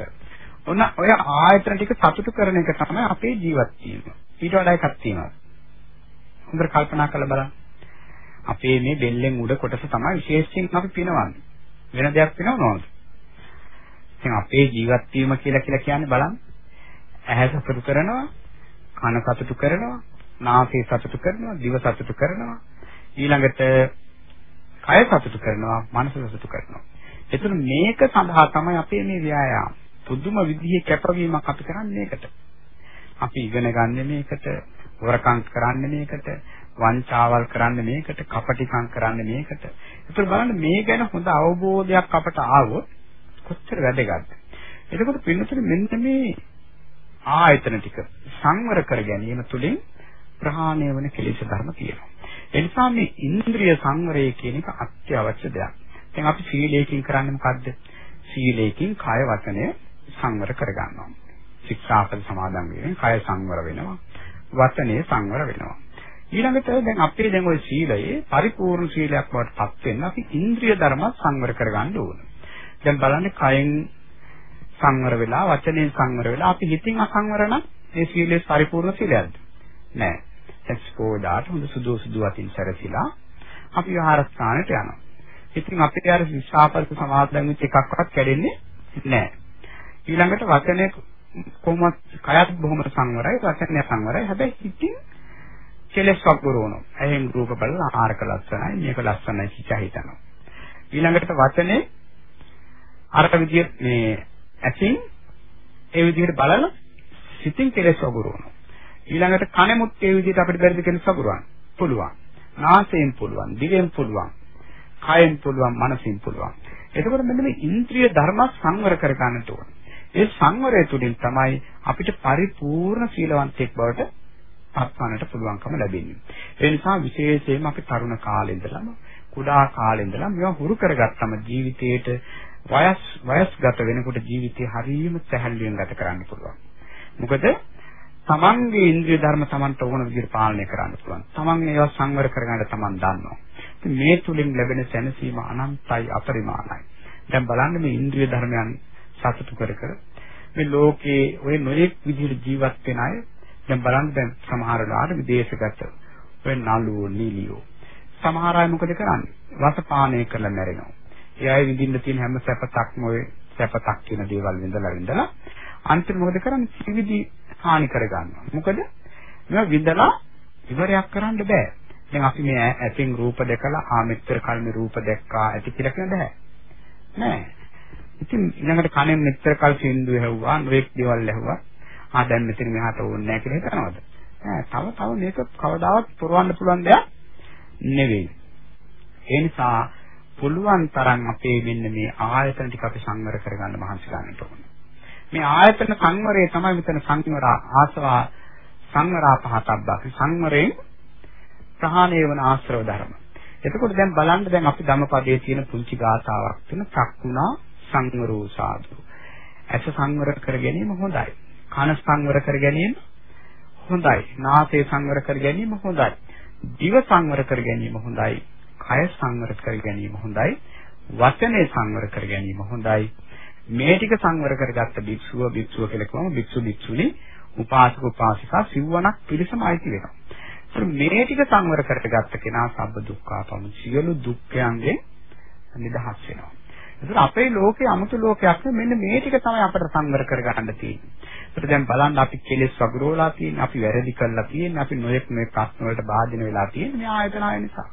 ඔන්න ඔය ආයතන ටික සතුටු කරන එක තමයි අපේ ජීවත් වීම. ඊට වඩා එකක් තියෙනවා. හොඳට කල්පනා කරලා බලන්න. අපේ මේ බෙල්ලෙන් උඩ කොටස තමයි විශේෂයෙන් අපි පිනවන්නේ. වෙන දෙයක් පිනවනවද? ඉතින් අපේ ජීවත් වීම කියලා කියලා කියන්නේ බලන්න. ඇහැ සතුටු කරනවා, කන සතුටු කරනවා, නාසය සතුටු කරනවා, දිව සතුටු කරනවා. ඊළඟට කය සතුටු කරනවා, මනස සතුටු කරනවා. එතන මේක සඳහා තමයි අපේ මේ ව්‍යායාම. පුදුම විදිහේ කැපවීමක් අපි කරන්නේ මේකට. අපි ඉගෙන ගන්න මේකට, වරකම් කරන්නේ මේකට, වංචාවල් කරන්නේ මේකට, කපටිකම් කරන්නේ මේකට. ඒතර බලන්න මේ ගැන හොඳ අවබෝධයක් අපට ආවොත් කොච්චර වැදගත්ද. එතකොට පින්නතුනේ මෙන්න මේ ආයතන ටික සංවර කර ගැනීම තුළින් ප්‍රහාණය වන කෙලෙස් ධර්ම තියෙනවා. ඒ නිසා මේ ඉන්ද්‍රිය සංවරය කියන එක අත්‍යවශ්‍ය දෙයක්. දැන් අපි සීලයෙන් කරන්නේ මොකද්ද? සීලයෙන් කය වචනය සංවර කරගන්නවා. ශික්ෂාපද සමාදන් වීමෙන් කය සංවර වෙනවා. වචනේ සංවර වෙනවා. ඊළඟට දැන් අපේ දැන් ওই සීලයේ පරිපූර්ණ සීලයක් බවට පත් වෙන්න අපි ඉන්ද්‍රිය ධර්ම සංවර කරගන්න ඕන. දැන් බලන්න කයෙන් සංවර වෙලා වචනේ සංවර වෙලා අපි හිතින් අසංවර නම් ඒ සීලයේ පරිපූර්ණ සීලයක්ද? නෑ. එක්ස්පෝඩාට හොඳ සුදු සුදු අතින් සැරසිලා අපි විහාරස්ථානට යනවා. ඉතින් අපිට අර විශාපල්ක සමාදන් වෙච්ච එකක්වත් කැඩෙන්නේ නැහැ. ඊළඟට වචනේ කොහොමද කයත් බොහොම සංවරයි වචනේ සංවරයි හැබැයි හිතින් කෙලස් වගුරුවනවා එහෙන් රූප බලලා ආහාරක ලස්සනයි මේක ලස්සනයි කිචා හිතනවා ඊළඟට වචනේ අර විදිහට මේ ඇසින් ඒ විදිහට බලලා සිතින් කෙලෙස් වගුරුවනවා. ඊළඟට කනෙමුත් ඒ විදිහට අපිට බැරිද කෙලෙස් වගුරුවන්න? පුළුවන්. නාසයෙන් පුළුවන්, දිවෙන් පුළුවන්, කයෙන් පුළුවන්, මනසින් පුළුවන්. එතකොට මෙන්න මේ ඉන්ද්‍රිය ධර්ම සංවර කර ගන්නට ඕන. ඒ සංවරය තුළින් තමයි අපිට පරිපූර්ණ සීලවන්තයෙක් බවට පත්වන්නට පුළුවන්කම ලැබෙන්නේ. ඒ නිසා විශේෂයෙන්ම අපි තරුණ කාලේ ඉඳලම කුඩා කාලේ ඉඳලම මේවා හුරු කරගත්තම ජීවිතේට වයස් වයස්ගත වෙනකොට ජීවිතය හරියම සැහැල්ලුවෙන් ගත කරන්න පුළුවන්. මොකද තමන්ගේ ඉන්ද්‍රිය ධර්ම තමන්ට ඕන විදිහට පාලනය කරන්න පුළුවන්. තමන් ඒවා සංවර කරගන්න තමන් දන්නවා. ඉතින් මේ තුලින් ලැබෙන සැනසීම අනන්තයි අපරිමාණයි. දැන් බලන්න මේ ඉන්ද්‍රිය ධර්මයන් සතුටු කර කර මේ ලෝකේ ওই නොයෙක් විදිහට ජීවත් වෙන අය දැන් බලන්න දැන් සමහර වෙලාවට විදේශගත ඔය නළුවෝ නිලියෝ සමහර අය මොකද කරන්නේ? රසපානය කරලා මැරෙනවා. ඒ අය විඳින්න තියෙන හැම සැපතක්ම ඔය සැපතක් කියන දේවල් විඳලා විඳලා අන්තිම මොකද කරන්නේ? ත්‍රිවිධි හානි කරගන්නවා. මොකද මේවා විඳලා ඉවරයක් කරන්න බෑ. දැන් අපි මේ ඇතින් රූප දැකලා ආ මෙච්චර කල් මේ රූප දැක්කා ඇති කියලා කියන බෑ. නෑ. ඉතින් ඊළඟට කනෙන් මෙච්චර කල් සින්දු ඇහුවා, නොඑක් දේවල් ඇහුවා. ආ දැන් මෙතන මෙහාට ඕනේ නෑ කියලා හිතනවද? නෑ. තව තව මේක කවදාවත් පුරවන්න පුළුවන් දෙයක් නෙවෙයි. ඒ නිසා පුළුවන් තරම් අපේ මෙන්න මේ ආයතන ටික අපි සංවර කරගන්න මහන්සි ගන්නට ඕනේ. මේ ආයතන සංවරය තමයි මෙතන සංවර ආසවා සංවරා පහතබ්බක්. සංවරයෙන් ප්‍රහාණය වන ආශ්‍රව ධර්ම. එතකොට දැන් බලන්න දැන් අපි ධම්මපදයේ තියෙන පුංචි ගාථාවක් තියෙන චක්කුණා සංවරෝ සාදු. ඇස සංවර කර ගැනීම හොඳයි. කන සංවර කර ගැනීම හොඳයි. නාසය සංවර කර ගැනීම හොඳයි. දිව සංවර කර ගැනීම හොඳයි. කය සංවර කර ගැනීම හොඳයි. වචනේ සංවර කර ගැනීම හොඳයි. මේ ටික සංවර කරගත්ත භික්ෂුව භික්ෂුව කියලා කියවම භික්ෂු භික්ෂුණී උපාසක උපාසිකා සිව්වණක් පිරිසම අයිති වෙනවා. මේ ටික සංවර කරගත්ත කෙනා සබ්බ දුක්ඛාපම සියලු දුක්ඛයන්ගෙන් නිදහස් වෙනවා. ඒතර අපේ ලෝකේ 아무තු ලෝකයක් මෙන්න මේ ටික තමයි අපිට සංවර කරගන්න තියෙන්නේ. ඒතර දැන් බලන්න අපි කෙලෙස් වගුරුවලා තියෙන්නේ, අපි වැරදි කළා තියෙන්නේ, අපි නොයෙක් මේ ප්‍රශ්න වලට බාධින වෙලා තියෙන්නේ මේ ආයතන ආය නිසා.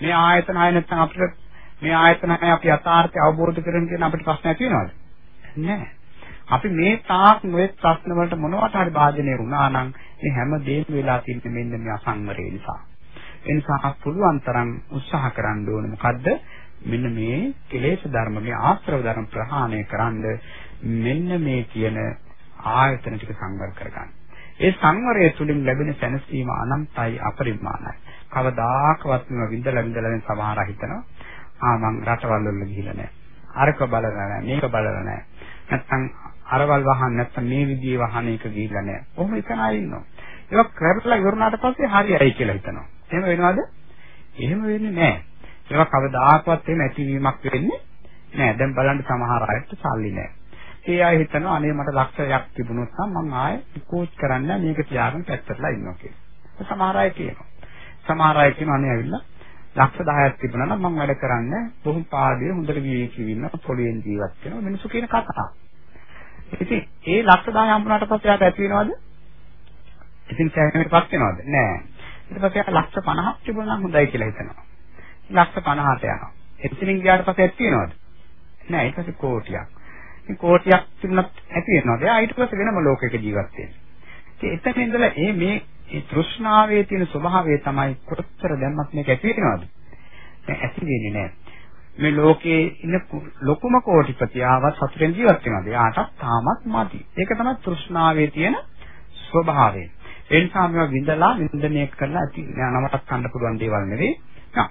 මේ ආයතන ආය නැත්නම් අපිට මේ ආයතන ආය අපි යථාර්ථය අවබෝධ කරගන්න කියන අපිට ප්‍රශ්න ඇති වෙනවද? නැහැ. අපි මේ තාක් නොයෙක් ප්‍රශ්න වලට මොනවට හරි භාජනය වුණා නම් මේ හැම දෙයක්ම වෙලා තියෙන්නේ මෙන්න මේ අසංවරය නිසා. ඒ නිසා පුළුවන් තරම් උත්සාහ කරන්න ඕනේ මොකද්ද? මෙන්න මේ කෙලෙස් ධර්ම මේ ආශ්‍රව ධර්ම ප්‍රහාණය කරන්න මෙන්න මේ කියන ආයතන ටික සංවර කරගන්න. ඒ සංවරය තුළින් ලැබෙන සැනසීම අනන්තයි අපරිමාණයි. කවදාකවත් මේව විඳලා විඳලා සමහර හිතනවා ආ මං රටවල් වල ගිහිල්ලා නැහැ. අරක බලලා නැහැ මේක බලලා නැහැ. නැත්තම් අරවල් වහන්න නැත්තම් මේ විදිහේ වහනයක ගිහිල්ලා නැහැ. කොහොම එතන ආයෙ ඉන්නවා. ඒක කරලා ඉවරනාට පස්සේ හරියයි කියලා හිතනවා. එහෙම වෙනවද? එහෙම වෙන්නේ නැහැ. ඒක කවදාකවත් එහෙම ඇතිවීමක් වෙන්නේ නැහැ. දැන් බලන්න සමහර අයට සල්ලි නැහැ. ඒ අය හිතනවා අනේ මට ලක්ෂයක් තිබුණොත් නම් මම ආයෙ කෝච් කරන්න මේක තියාගෙන පැත්තටලා ඉන්නවා කියලා. සමහර අය කියනවා. සමහර අය කියනවා අනේ ඇවිල්ලා ලක්ෂ 10ක් තිබුණා නම් මම වැඩ කරන්නේ බොහොම පාඩිය හොඳට විවේකී වෙන්න පොළොවෙන් ජීවත් වෙනවා මිනිස්සු කියන කතා. ඉතින් ඒ ලක්ෂ 10 හම්බුනාට පස්සේ යාට ඇති වෙනවද? ඉතින් සෑහෙනටපත් වෙනවද? නෑ. ඊට පස්සේ යාට ලක්ෂ 50ක් තිබුණා නම් හොඳයි කියලා හිතනවා. ලක්ෂ 50ට යනවා. එතනින් ගියාට පස්සේ ඇති වෙනවද? නෑ ඊට පස්සේ කෝටියක්. ඉතින් කෝටියක් තිබුණත් ඇති වෙනවද? එයා ඊට පස්සේ වෙනම ලෝකයක ජීවත් වෙන්නේ. ඉතින් එතන ඉඳලා මේ මේ මේ තෘෂ්ණාවේ තියෙන ස්වභාවය තමයි කොතර දැම්මත් මේක ඇති වෙනවද? දැන් ඇති වෙන්නේ නැහැ. මේ ලෝකයේ ඉන්න ලොකුම කෝටිපතියාවත් සතුටෙන් ජීවත් වෙනවද? එයාටත් තාමත් මදි. ඒක තමයි තෘෂ්ණාවේ තියෙන ස්වභාවය. ඒ නිසා මේවා විඳලා වින්දනය කරලා ඇති නමටත් ගන්න පුළුවන් දේවල් නෙවෙයි.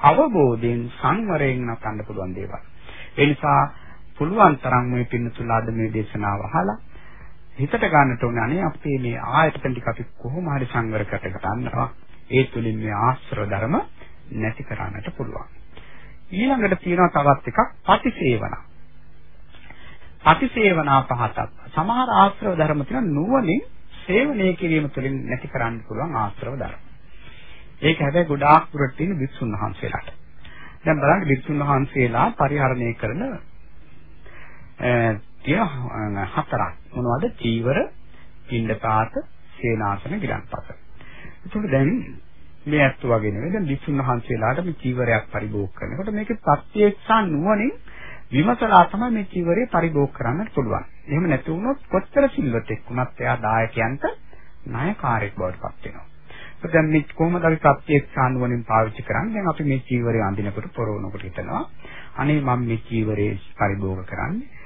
අවබෝධයෙන් සංවරයෙන් ගන්න පුළුවන් දේවල්. ඒ නිසා පුළුවන් තරම් මේ පින්නතුලාද මේ දේශනාව අහලා හිතට ගන්නට ඕනේ අනේ අපේ මේ ආයතන ටික අපි කොහොම හරි සංවර කරගන්නවා. ඒ තුලින් මේ ආශ්‍රව ධර්ම නැති කරන්නට පුළුවන්. ඊළඟට තියෙනවා තවත් එකක් පටිසේවන. පටිසේවනා පහතක්. සමහර ආශ්‍රව ධර්ම තියෙන නුවණින් සේවනය කිරීම තුළින් නැති කරන්න පුළුවන් ආශ්‍රව ධර්ම. ඒක හැබැයි ගොඩාක් දුරට තියෙන වික්ෂුන් වහන්සේලාට. දැන් බලන්න වික්ෂුන් වහන්සේලා පරිහරණය කරන තියෙන හතරක් මොනවද? චීවර, පින්ඩපාත, සේනාසන, ගිලන්පත. ඒකට දැන් මේ ඇත්ත වගේ නෙවෙයි. දැන් විසුණු වහන්සේලාට මේ චීවරයක් පරිභෝග කරනකොට මේකේ ප්‍රත්‍යක්ෂ නුවණින් විමසලා තමයි මේ චීවරය පරිභෝග කරන්නට පුළුවන්. එහෙම නැති වුණොත් කොච්චර සිල්වතෙක් වුණත් එයා දායකයන්ට ණයකාරයෙක් බවට පත් වෙනවා. ඒක දැන් මේ කොහොමද අපි ප්‍රත්‍යක්ෂ ආනුවණින් පාවිච්චි කරන්නේ? දැන් අපි මේ චීවරය අඳිනකොට පොරවනකොට හිතනවා අනේ මම මේ චීවරේ පරිභෝග කරන්නේ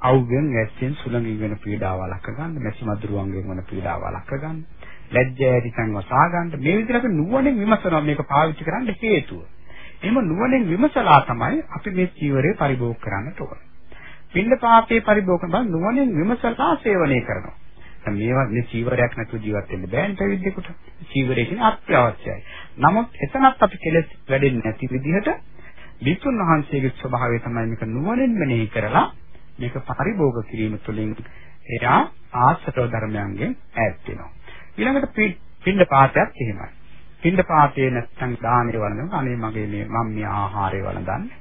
අවුගෙන් ඇස්සෙන් සුළඟින් වෙන පීඩාව වළක්ව ගන්න, මැසි මදුරුවන්ගෙන් වෙන පීඩාව වළක්ව ගන්න, ලැජ්ජා ඇතිකම් වසා ගන්න. මේ විදිහට නුවණින් විමසනවා මේක පාවිච්චි කරන්න හේතුව. එහෙම නුවණින් විමසලා තමයි අපි මේ චීවරය පරිභෝග කරන්නට ඕන. පින්න පාපේ පරිභෝග කරන නුවණින් විමසලා සේවනය කරනවා. මේවා මේ චීවරයක් නැතුව ජීවත් වෙන්න බෑනේ පැවිද්දෙකුට. චීවරය කියන්නේ අත්‍යවශ්‍යයි. නමුත් එතනත් අපි කෙලෙස් වැඩෙන්නේ නැති විදිහට විසුණු වහන්සේගේ ස්වභාවය තමයි මේක නුවණින් මෙනෙහි කරලා මේක පරිභෝග කිරීම තුළින් එයා ආශ්‍රව ධර්මයන්ගෙන් ඈත් වෙනවා. ඊළඟට පින්ඩ පාතයත් එහෙමයි. පින්ඩ පාතේ නැත්නම් දානේ වළඳන අනේ මගේ මේ මම මේ ආහාරය වළඳන්නේ.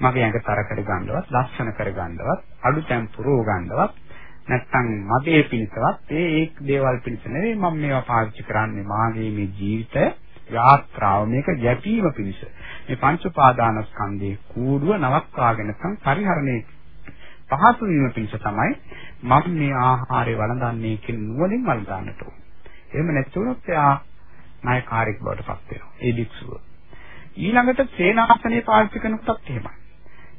මගේ ඇඟ තර කර ගන්නවත්, ලස්සන කර ගන්නවත්, අඩු තැන් පුරව ගන්නවත් නැත්නම් මගේ පිණිසවත් ඒ ඒක් දේවල් පිණිස නෙවෙයි මම මේවා පාවිච්චි කරන්නේ මාගේ මේ ජීවිතය යාත්‍රාව මේක යැපීම පිණිස මේ පංච උපාදානස්කන්ධේ කූඩුව නවත්වාගෙන නැත්නම් පරිහරණය පහසු වීම පිණිස තමයි මම මේ ආහාරය වළඳන්නේ කියන නුවණින් වළඳන්නට ඕන. එහෙම නැත්නම් එයා නායකාරයෙක් බවට පත් වෙනවා. ඒ භික්ෂුව. ඊළඟට සේනාසනේ පාවිච්චි කරනකොටත් එහෙමයි.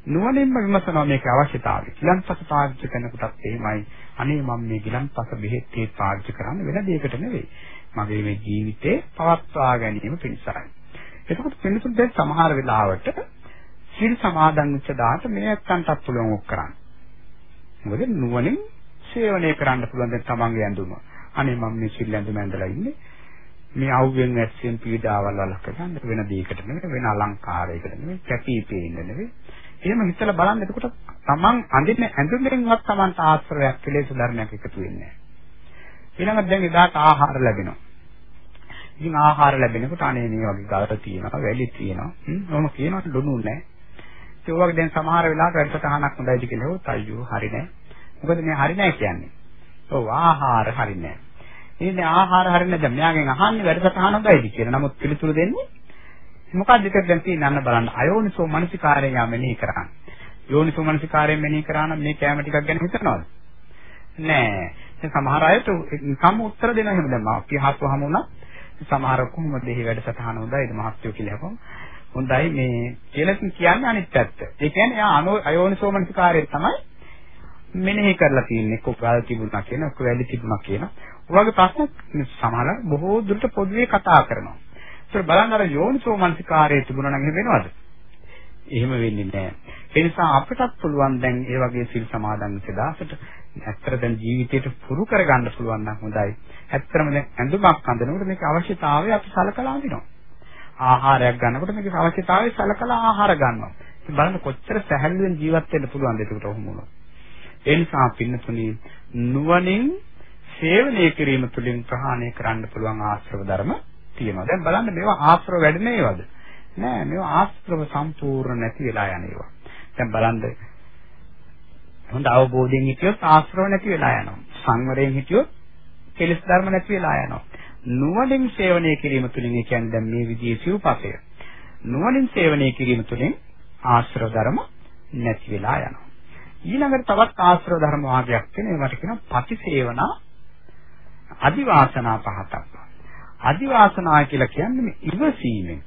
නුවණින්ම විමසනවා මේකේ අවශ්‍යතාවය. ගිලන්පස පාවිච්චි කරනකොටත් එහෙමයි. අනේ මම මේ ගිලන්පස බෙහෙත් තේ පාවිච්චි කරන්නේ වෙන දෙයකට නෙවෙයි. මගේ මේ ජීවිතේ පවත්වා ගැනීම පිණිසයි. එතකොට පිළිතුරු දැන් සමහර වෙලාවට සිල් සමාදන් වෙච්ච දාට මේ නැත්තන්ටත් පුළුවන් ඔක් කරන්න. මොකද නුවණින් සේවනය කරන්න පුළුවන් දැන් තමන්ගේ ඇඳුම. අනේ මම මේ සිල් ඇඳුම ඇඳලා ඉන්නේ. මේ අවුවෙන් ඇස්සෙන් පීඩාවල් වලක ගන්න වෙන දෙයකට නෙවෙයි වෙන අලංකාරයකට නෙවෙයි කැපී පෙනෙන්න නෙවෙයි එහෙම හිතලා බලන්න එතකොට තමන් අඳින්න ඇඳුමෙන්වත් තමන්ට ආශ්‍රයයක් කෙලෙස් ධර්මයක් එකතු වෙන්නේ නැහැ. ඊළඟට දැන් එදාට ආහාර ලැබෙනවා. ඉතින් ආහාර ලැබෙනකොට අනේ මේ වගේ ගලට තියෙනවා, වැලි තියෙනවා. හ්ම් කියනකොට දුන්නු නැහැ. ඒ වගේ දැන් සමහර වෙලාවට වැඩසටහනක් හොඳයිද කියලා හොත් අයියෝ හරි නැහැ. මොකද මේ හරි නැහැ කියන්නේ. ඔව් ආහාර හරි නැහැ. ඉතින් ආහාර හරි නැද්ද? මෙයාගෙන් අහන්නේ වැඩසටහන හොඳයිද කියලා. නමුත් පිළිතුරු දෙන්නේ මොකක්ද ඒක දැන් තියෙන බලන්න අයෝනිසෝ මනසිකාරයෙන් යා මෙනෙහි කරන්න. යෝනිසෝ මනසිකාරයෙන් මෙනෙහි කරා නම් මේ කැම ටිකක් ගැන හිතනවද? නෑ. දැන් සමහර අයට කම් උත්තර දෙනවා එහෙම දැන් අපි අහපුවාම උනත් සමහර කොහොමද මේ වැඩසටහන හොඳයිද මහත්යෝ කියලා හපොම්. හොඳයි මේ කියලා කියන්නේ අනිත් පැත්ත. ඒ කියන්නේ යා අයෝනිසෝ මනසිකාරයෙන් තමයි මෙනෙහි කරලා තියෙන්නේ කොගල් තිබුණා කියන කොවැලි තිබුණා කියන. ඔයගේ ප්‍රශ්න සමහර බොහෝ දුරට පොදුවේ කතා කරනවා. ඒත් බලන්න අර යෝනිසෝ මනසිකාරයේ තිබුණා නම් එහෙම වෙනවද? එහෙම වෙන්නේ නැහැ. ඒ නිසා අපිටත් පුළුවන් දැන් ඒ වගේ සිල් සමාදන් වෙච්ච දාසට ඇත්තට දැන් ජීවිතේට පුරු කරගන්න පුළුවන් නම් හොඳයි. ඇත්තටම දැන් ඇඳුමක් අඳිනකොට මේක අවශ්‍යතාවය අපි සලකලා අඳිනවා. ආහාරයක් ගන්නකොට මේක අවශ්‍යතාවය සලකලා ආහාර ගන්නවා. ඉතින් බලන්න කොච්චර සැහැල්ලුවෙන් ජීවත් වෙන්න පුළුවන්ද ඒකට ඔහොම වුණොත්. ඒ නිසා පින්නතුනි නුවණින් සේවනය කිරීම තුළින් ප්‍රහාණය කරන්න පුළුවන් ආශ්‍රව ධර්ම තියෙනවා. දැන් බලන්න මේවා ආශ්‍රව වැඩි නේවද? නෑ මේවා ආශ්‍රව සම්පූර්ණ නැති වෙලා යන ඒවා. දැන් බලන්න හොඳ අවබෝධයෙන් හිටියොත් ආශ්‍රව නැති වෙලා යනවා. සංවරයෙන් හිටියොත් කෙලෙස් ධර්ම නැති වෙලා යනවා. නුවණින් සේවනය කිරීම තුළින් ඒ කියන්නේ දැන් මේ විදිහේ සිව්පසය. නුවණින් සේවනය කිරීම තුළින් ආශ්‍රව ධර්ම නැති වෙලා යනවා. ඊළඟට තවත් ආශ්‍රව ධර්ම වාගයක් තියෙන ඒවට කියනවා පටිසේවනා අදිවාසනා පහතක්. අදිවාසනා කියලා කියන්නේ මේ ඉවසීමෙන්.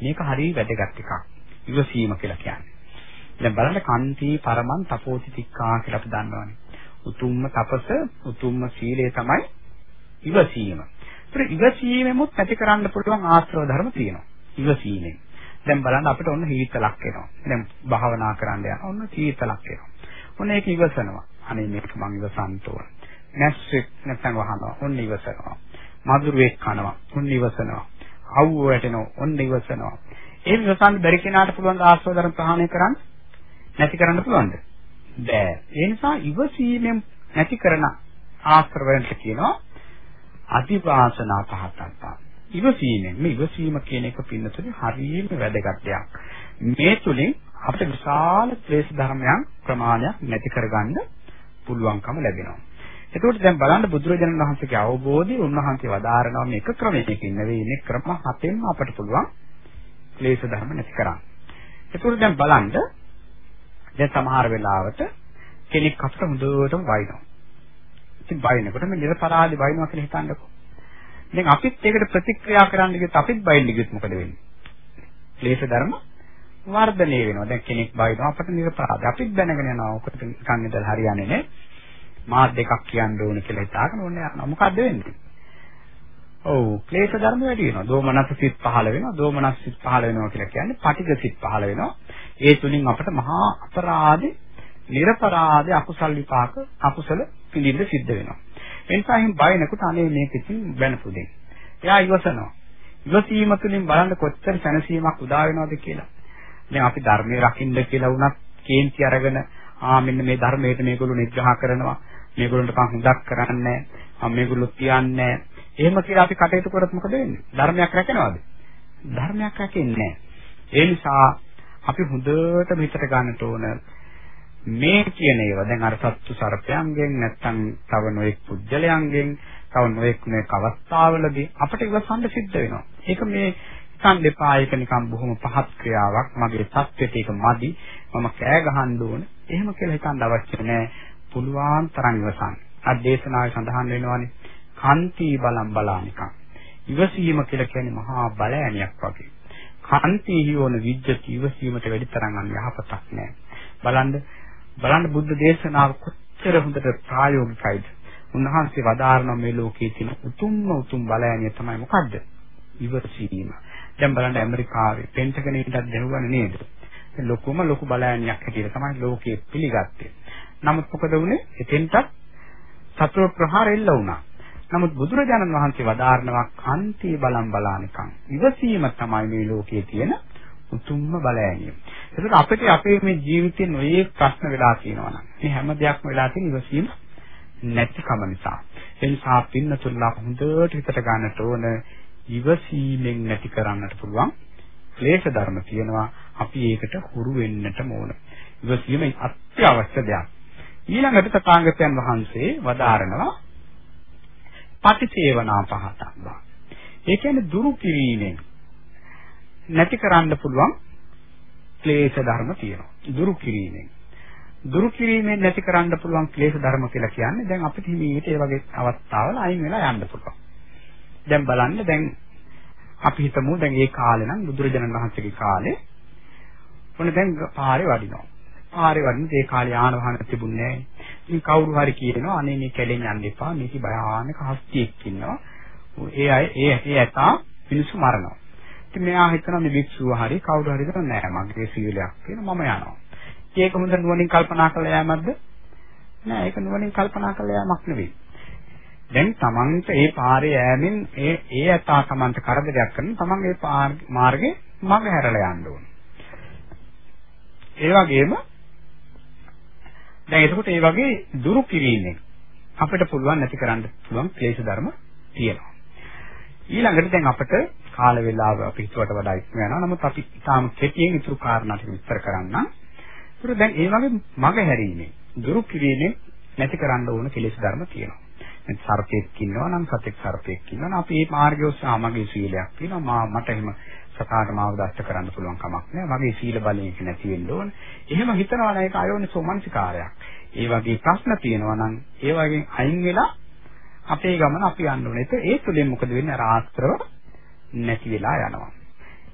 මේක හරිය වැදගත් එකක්. ඉවසීම කියලා කියන්නේ. දැන් බලන්න කන්ති පරමන් තපෝති තික්කා කියලා අපි දන්නවනේ. උතුම්ම තපස උතුම්ම සීලය තමයි ඉවසීම. ඒත් ඉවසීමෙමුත් ඇති කරන්න පුළුවන් ආශ්‍රව ධර්ම තියෙනවා. ඉවසීමෙන්. දැන් බලන්න අපිට ඔන්න හීතලක් එනවා. දැන් භාවනා කරන්න යනවා. ඔන්න හීතලක් එනවා. ඔන්න ඒක ඉවසනවා. අනේ මේක මං ඉවසන්න ඕන. නැස්සෙක් නැත්නම් වහනවා. ඔන්න ඉවසනවා. මధుරෙක් කනවා. ඔන්න ඉවසනවා. අවුව වැටෙනවා. ඔන්න ඉවසනවා. ඒ ඉවසන්න බැරි කෙනාට පුළුවන් ආශ්‍රව ධර්ම ප්‍රහාණය කරන්න නැති කරන්න පුළුවන්ද? බෑ. ඒ නිසා ඉවසීමෙන් නැති කරන ආශ්‍රවයන්ට කියනවා අතිවාසනා පහතක්. ඉවසීමෙන් මේ ඉවසීම කියන එක පින්නතුනේ හරියම වැදගත් දෙයක්. මේ තුලින් අපිට විශාල ක්ලේශ ධර්මයන් ප්‍රමාණයක් නැති කරගන්න පුළුවන්කම ලැබෙනවා. එතකොට දැන් බලන්න බුදුරජාණන් වහන්සේගේ අවබෝධය උන්වහන්සේ වදාරනවා මේක ක්‍රමයකින් නෙවෙයි මේ ක්‍රම හතෙන්ම අපට පුළුවන් ක්ලේශ ධර්ම නැති කරන්න. ඒකෝර දැන් බලන්න දැන් සමහර වෙලාවට කෙනෙක් අපිට හොඳටම වයින්නවා. ඉතින් වයින්නකොට මේ නිර්පරාදි වයින්නවා කියලා හිතන්නකෝ. දැන් අපිත් ඒකට ප්‍රතික්‍රියා කරන්න ගියොත් අපිත් බයින්න ගියොත් මොකද වෙන්නේ? ක්ලේශ ධර්ම වර්ධනය වෙනවා. දැන් කෙනෙක් බයිනවා අපිට නිර්පරාදි. අපිත් දැනගෙන යනවා. ඔකට නිකන් ඉඳලා හරියන්නේ නැහැ. මාත් දෙකක් කියන්න ඕනේ කියලා හිතාගෙන ඕනේ යනවා. මොකද්ද වෙන්නේ? ඔව් ක්ලේශ ධර්ම වැඩි වෙනවා. දෝමනස් සිත් පහළ වෙනවා. දෝමනස් සිත් පහළ වෙනවා කියලා කියන්නේ පටිඝ සිත් පහළ වෙනවා. ඒ තුලින් අපට මහා අපරාධේ, නිර්පරාධේ අකුසල් විපාක අකුසල පිළිඳ සිද්ධ වෙනවා. ඒ නිසා හිම් බයනකොට අනේ මේක ඉතින් බැනපු දෙන්න. එයා ඉවසනවා. ඉවසීම තුළින් බලන්න කොච්චර සැනසීමක් උදා වෙනවද කියලා. දැන් අපි ධර්මයේ රකින්න කියලා වුණත් කේන්ති අරගෙන ආ මෙන්න මේ ධර්මයට මේගොල්ලෝ නිග්‍රහ කරනවා. මේගොල්ලන්ට කන් හුඟක් කරන්නේ නැහැ. මේගොල්ලෝ කියන්නේ එහෙම කියලා අපි කටයුතු කරත් මොකද වෙන්නේ? ධර්මයක් රැකෙනවද? ධර්මයක් රැකෙන්නේ ඒ නිසා අපි හොඳට හිතට ගන්නට ඕන මේ කියන ඒවා දැන් අර සත්තු සර්පයන්ගෙන් නැත්තම් තව නොඑක් පුජ්‍යලයන්ගෙන් තව නොඑක් නොඑක් අවස්ථාවලදී අපිට ඉවසන්න සිද්ධ වෙනවා. ඒක මේ හිතන් දෙපා එක නිකන් බොහොම පහත් ක්‍රියාවක් මගේ தත්වෙට ඒක මදි මම කෑ ගහන්න ඕන. එහෙම කියලා හිතන්න අවශ්‍ය නැහැ. පුළුවන් තරම් ඉවසන්න. අද දේශනාවේ සඳහන් වෙනවානේ කාන්ති බලම් බලානිකම්. ඉවසීම කියලා කියන්නේ මහා බලෑනියක් වගේ. කාන්ති හිවන විජ්ජති ඉවසීමට වැඩි තරම් අන් යහපතක් නැහැ. බලන්න බලන්න බුද්ධ දේශනාව කොච්චර හොඳට ප්‍රායෝගිකයිද. උන්වහන්සේ වදාारण මේ ලෝකයේ තියෙන උතුම්ම උතුම් බලයණිය තමයි මොකද්ද? ඉවසීම. දැන් බලන්න ඇමරිකාවේ පෙන්ටගනේටත් දෙනුවනේ නේද? ලොකුම ලොකු බලයණියක් හැටියට තමයි ලෝකයේ පිළිගත්තේ. නමුත් මොකද වුනේ? එතෙන්ටත් සතර ප්‍රහාර එල්ල වුණා. නමුත් බුදුරජාණන් වහන්සේ වදාारणවක් කන්ති බලම් බලානිකන් ඉවසීම තමයි මේ ලෝකයේ තියෙන උතුම්ම බලෑනිය. ඒකට අපිට අපේ මේ ජීවිතේ නොයේ ප්‍රශ්න වෙලා තියෙනවා නම් මේ හැම දෙයක්ම වෙලා තියෙන ඉවසීම නැතිකම නිසා. ඒ නිසා පින්නතුල්ලා හොඳට හිතට ගන්නට ඕන ඉවසීමෙන් නැති කරන්නට පුළුවන් ක්ලේශ ධර්ම තියෙනවා. අපි ඒකට හුරු වෙන්නට ඕන. ඉවසීම අත්‍යවශ්‍ය දෙයක්. ඊළඟට තථාගතයන් වහන්සේ වදාරනවා පටිසේවනා පහතක් ඒ කියන්නේ දුරු කිරීමෙන් නැති කරන්න පුළුවන් ක්ලේශ ධර්ම තියෙනවා. දුරු කිරීමෙන්. දුරු කිරීමෙන් නැති කරන්න පුළුවන් ක්ලේශ ධර්ම කියලා කියන්නේ දැන් අපිට හිමීට ඒ වගේ අවස්ථාවල අයින් වෙලා යන්න පුළුවන්. දැන් බලන්න දැන් අපි හිතමු දැන් ඒ කාලේ නම් බුදුරජාණන් වහන්සේගේ කාලේ ඔන්න දැන් පාරේ වඩිනවා. පාරේ වඩින්න ඒ කාලේ යාන වාහන තිබුණේ නැහැ. ඉතින් කවුරු හරි කියනවා අනේ මේ කැලෙන් යන්න එපා. මේක භයානක හස්තියෙක් ඉන්නවා. ඒ අය ඒ ඒ ඇතා මිනිස්සු මරනවා. ඉතින් මෙයා හිතනවා මේ භික්ෂුව හරි කවුරු හරි කරන්නේ නැහැ මගේ සීලයක් තියෙනවා මම යනවා. ඒක හොඳ නුවණින් කල්පනා කරලා යෑමක්ද? නෑ ඒක නුවණින් කල්පනා කරලා යෑමක් නෙවෙයි. දැන් තමන්ට ඒ පාරේ යෑමෙන් ඒ ඒ ඇතා තමන්ට කරදරයක් කරන තමන් ඒ මාර්ගේ මඟ හැරලා යන්න ඕන. ඒ වගේම දැන් එතකොට ඒ වගේ දුරු කිරීමෙන් අපිට පුළුවන් නැති කරන්න පුළුවන් ක්ලේශ ධර්ම තියෙනවා. ඊළඟට දැන් අපිට කාල වේලාව අපි හිතුවට වඩා ඉක්ම යනවා. නමුත් අපි තාම කෙටියෙන් ඉතුරු කාරණා ටික විස්තර කරන්නම්. ඒකට දැන් ඒ වගේ මග හැරීමේ දුරු කිරීමෙන් නැති කරන්න ඕන කෙලෙස් ධර්ම තියෙනවා. දැන් සර්පෙක් ඉන්නවා නම් සතෙක් සර්පෙක් ඉන්නවා නම් අපි මේ මාර්ගය ඔස්සේ ආමගේ සීලයක් තියෙනවා. මා මට එහෙම සකාට මාව දෂ්ට කරන්න පුළුවන් කමක් නැහැ. මගේ සීල බලයෙන් ඒක නැති වෙන්න ඕන. එහෙම හිතනවා නම් ඒක අයෝනිසෝ මනසිකාරයක්. ඒ වගේ ප්‍රශ්න තියෙනවා නම් ඒ වගේ අයින් වෙලා අපේ ගමන අපි යන්න ඕනේ. ඒ තුලින් මොකද වෙන්නේ? අර ආස්ත්‍රව නැති වෙලා යනවා.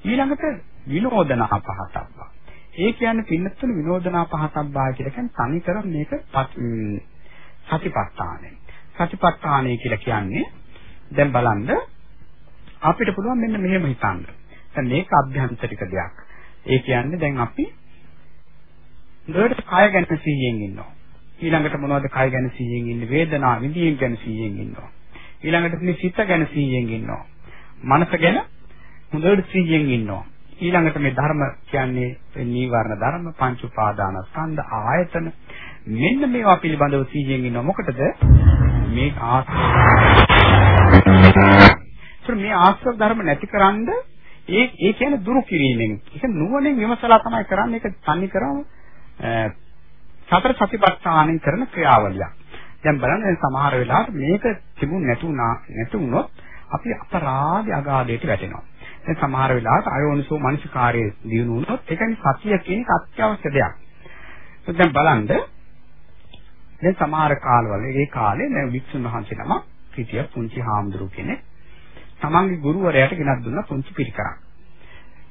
ඊළඟට විනෝදනා පහතක්වා. ඒ කියන්නේ පින්නතුන විනෝදනා පහතක්වා කියලා කියන්නේ තනිකර මේක සතිපට්ඨානයි. සතිපට්ඨානයි කියලා කියන්නේ දැන් බලන්න අපිට පුළුවන් මෙන්න මෙහෙම හිතන්න. දැන් මේක අභ්‍යන්තරික දෙයක්. ඒ කියන්නේ දැන් අපි දෙයට කය ගැන සිහියෙන් ඉන්නවා. ඊළඟට මොනවද කය ගැන සිහියෙන් ඉන්නේ? වේදනාව විඳීම් ගැන සිහියෙන් ඉන්නවා. ඊළඟට මේ සිත ගැන සිහියෙන් ඉන්නවා. මනස ගැන හොඳට සිහියෙන් ඉන්නවා. ඊළඟට මේ ධර්ම කියන්නේ නීවරණ ධර්ම, පංච උපාදානස්කන්ධ ආයතන මෙන්න මේවා පිළිබඳව සිහියෙන් ඉන්නවා. මොකටද? මේ ආස්වාද මේ ආස්වාද ධර්ම නැතිකරන්ද ඒ ඒ කියන්නේ දුරු කිරීමෙන් ඒක නුවණින් විමසලා තමයි කරන්නේ ඒක තනි කරම සතර සතිපට්ඨානෙන් කරන ක්‍රියාවලියක්. දැන් බලන්න සමහර වෙලාවට මේක තිබුණ නැතුණා නැතුනොත් අපි අපරාධ අගාධයට වැටෙනවා. දැන් සමහර වෙලාවට අයෝනිසෝ මනසිකාරයේ දිනු වුණොත් ඒ කියන්නේ සතිය කියන එක අත්‍යවශ්‍ය දෙයක්. දැන් බලන්න දැන් සමහර කාලවල ඒ කාලේ දැන් වික්ෂුන් වහන්සේ නම හිටිය පුංචි හාමුදුරු කෙනෙක් තමන්ගේ ගුරුවරයාට ගෙනත් දුන්න පුංචි පිරිකරක්.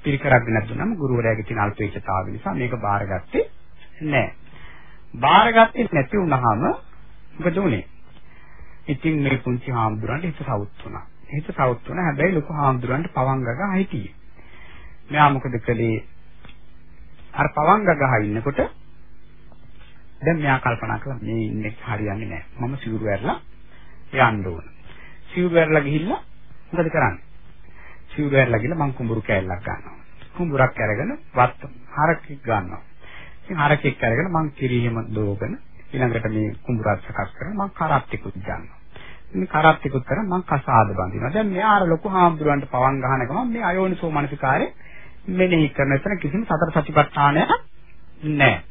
පිරිකරක් ගෙනත් දුන්නම ගුරුවරයාගේ තියෙන අල්පේච්ඡතාවය නිසා මේක බාරගත්තේ නැහැ. බාරගත්තේ නැති වුනහම මොකද උනේ? ඉතින් මේ පුංචි හාමුදුරන්ට හිත සවුත් වුණා. හිත සවුත් වුණා. හැබැයි ලොකු හාමුදුරන්ට පවංගග හිටියේ. මෙයා මොකද කළේ? අර පවංගග ඉන්නකොට දැන් මෙයා කල්පනා කළා මේ ඉන්නේ හරියන්නේ නැහැ. මම සිවුරු ඇරලා යන්න ඕන. සිවුරු ඇරලා ගිහිල්ලා මොකද කරන්නේ? සිවුරු ඇරලා ගිහිල්ලා මං කුඹුරු කෑල්ලක් ගන්නවා. කුඹුරක් අරගෙන වත් හරකෙක් ගන්නවා. ඉතින් හරකෙක් අරගෙන මං කිරිහෙම දෝගෙන ඊළඟට මේ කුඹුරක් සකස් කරගෙන මං කරත්තෙකුත් ගන්නවා. මේ කරත්තෙකුත් කරන් මං කසාද බඳිනවා. දැන් මෙයා අර ලොකු හාමුදුරන්ට පවන් ගහන ගමන් මේ අයෝනිසෝ මනසිකාරේ මෙනෙහි කරන එතන කිසිම සතර සතිපට්ඨානයක් නැහැ.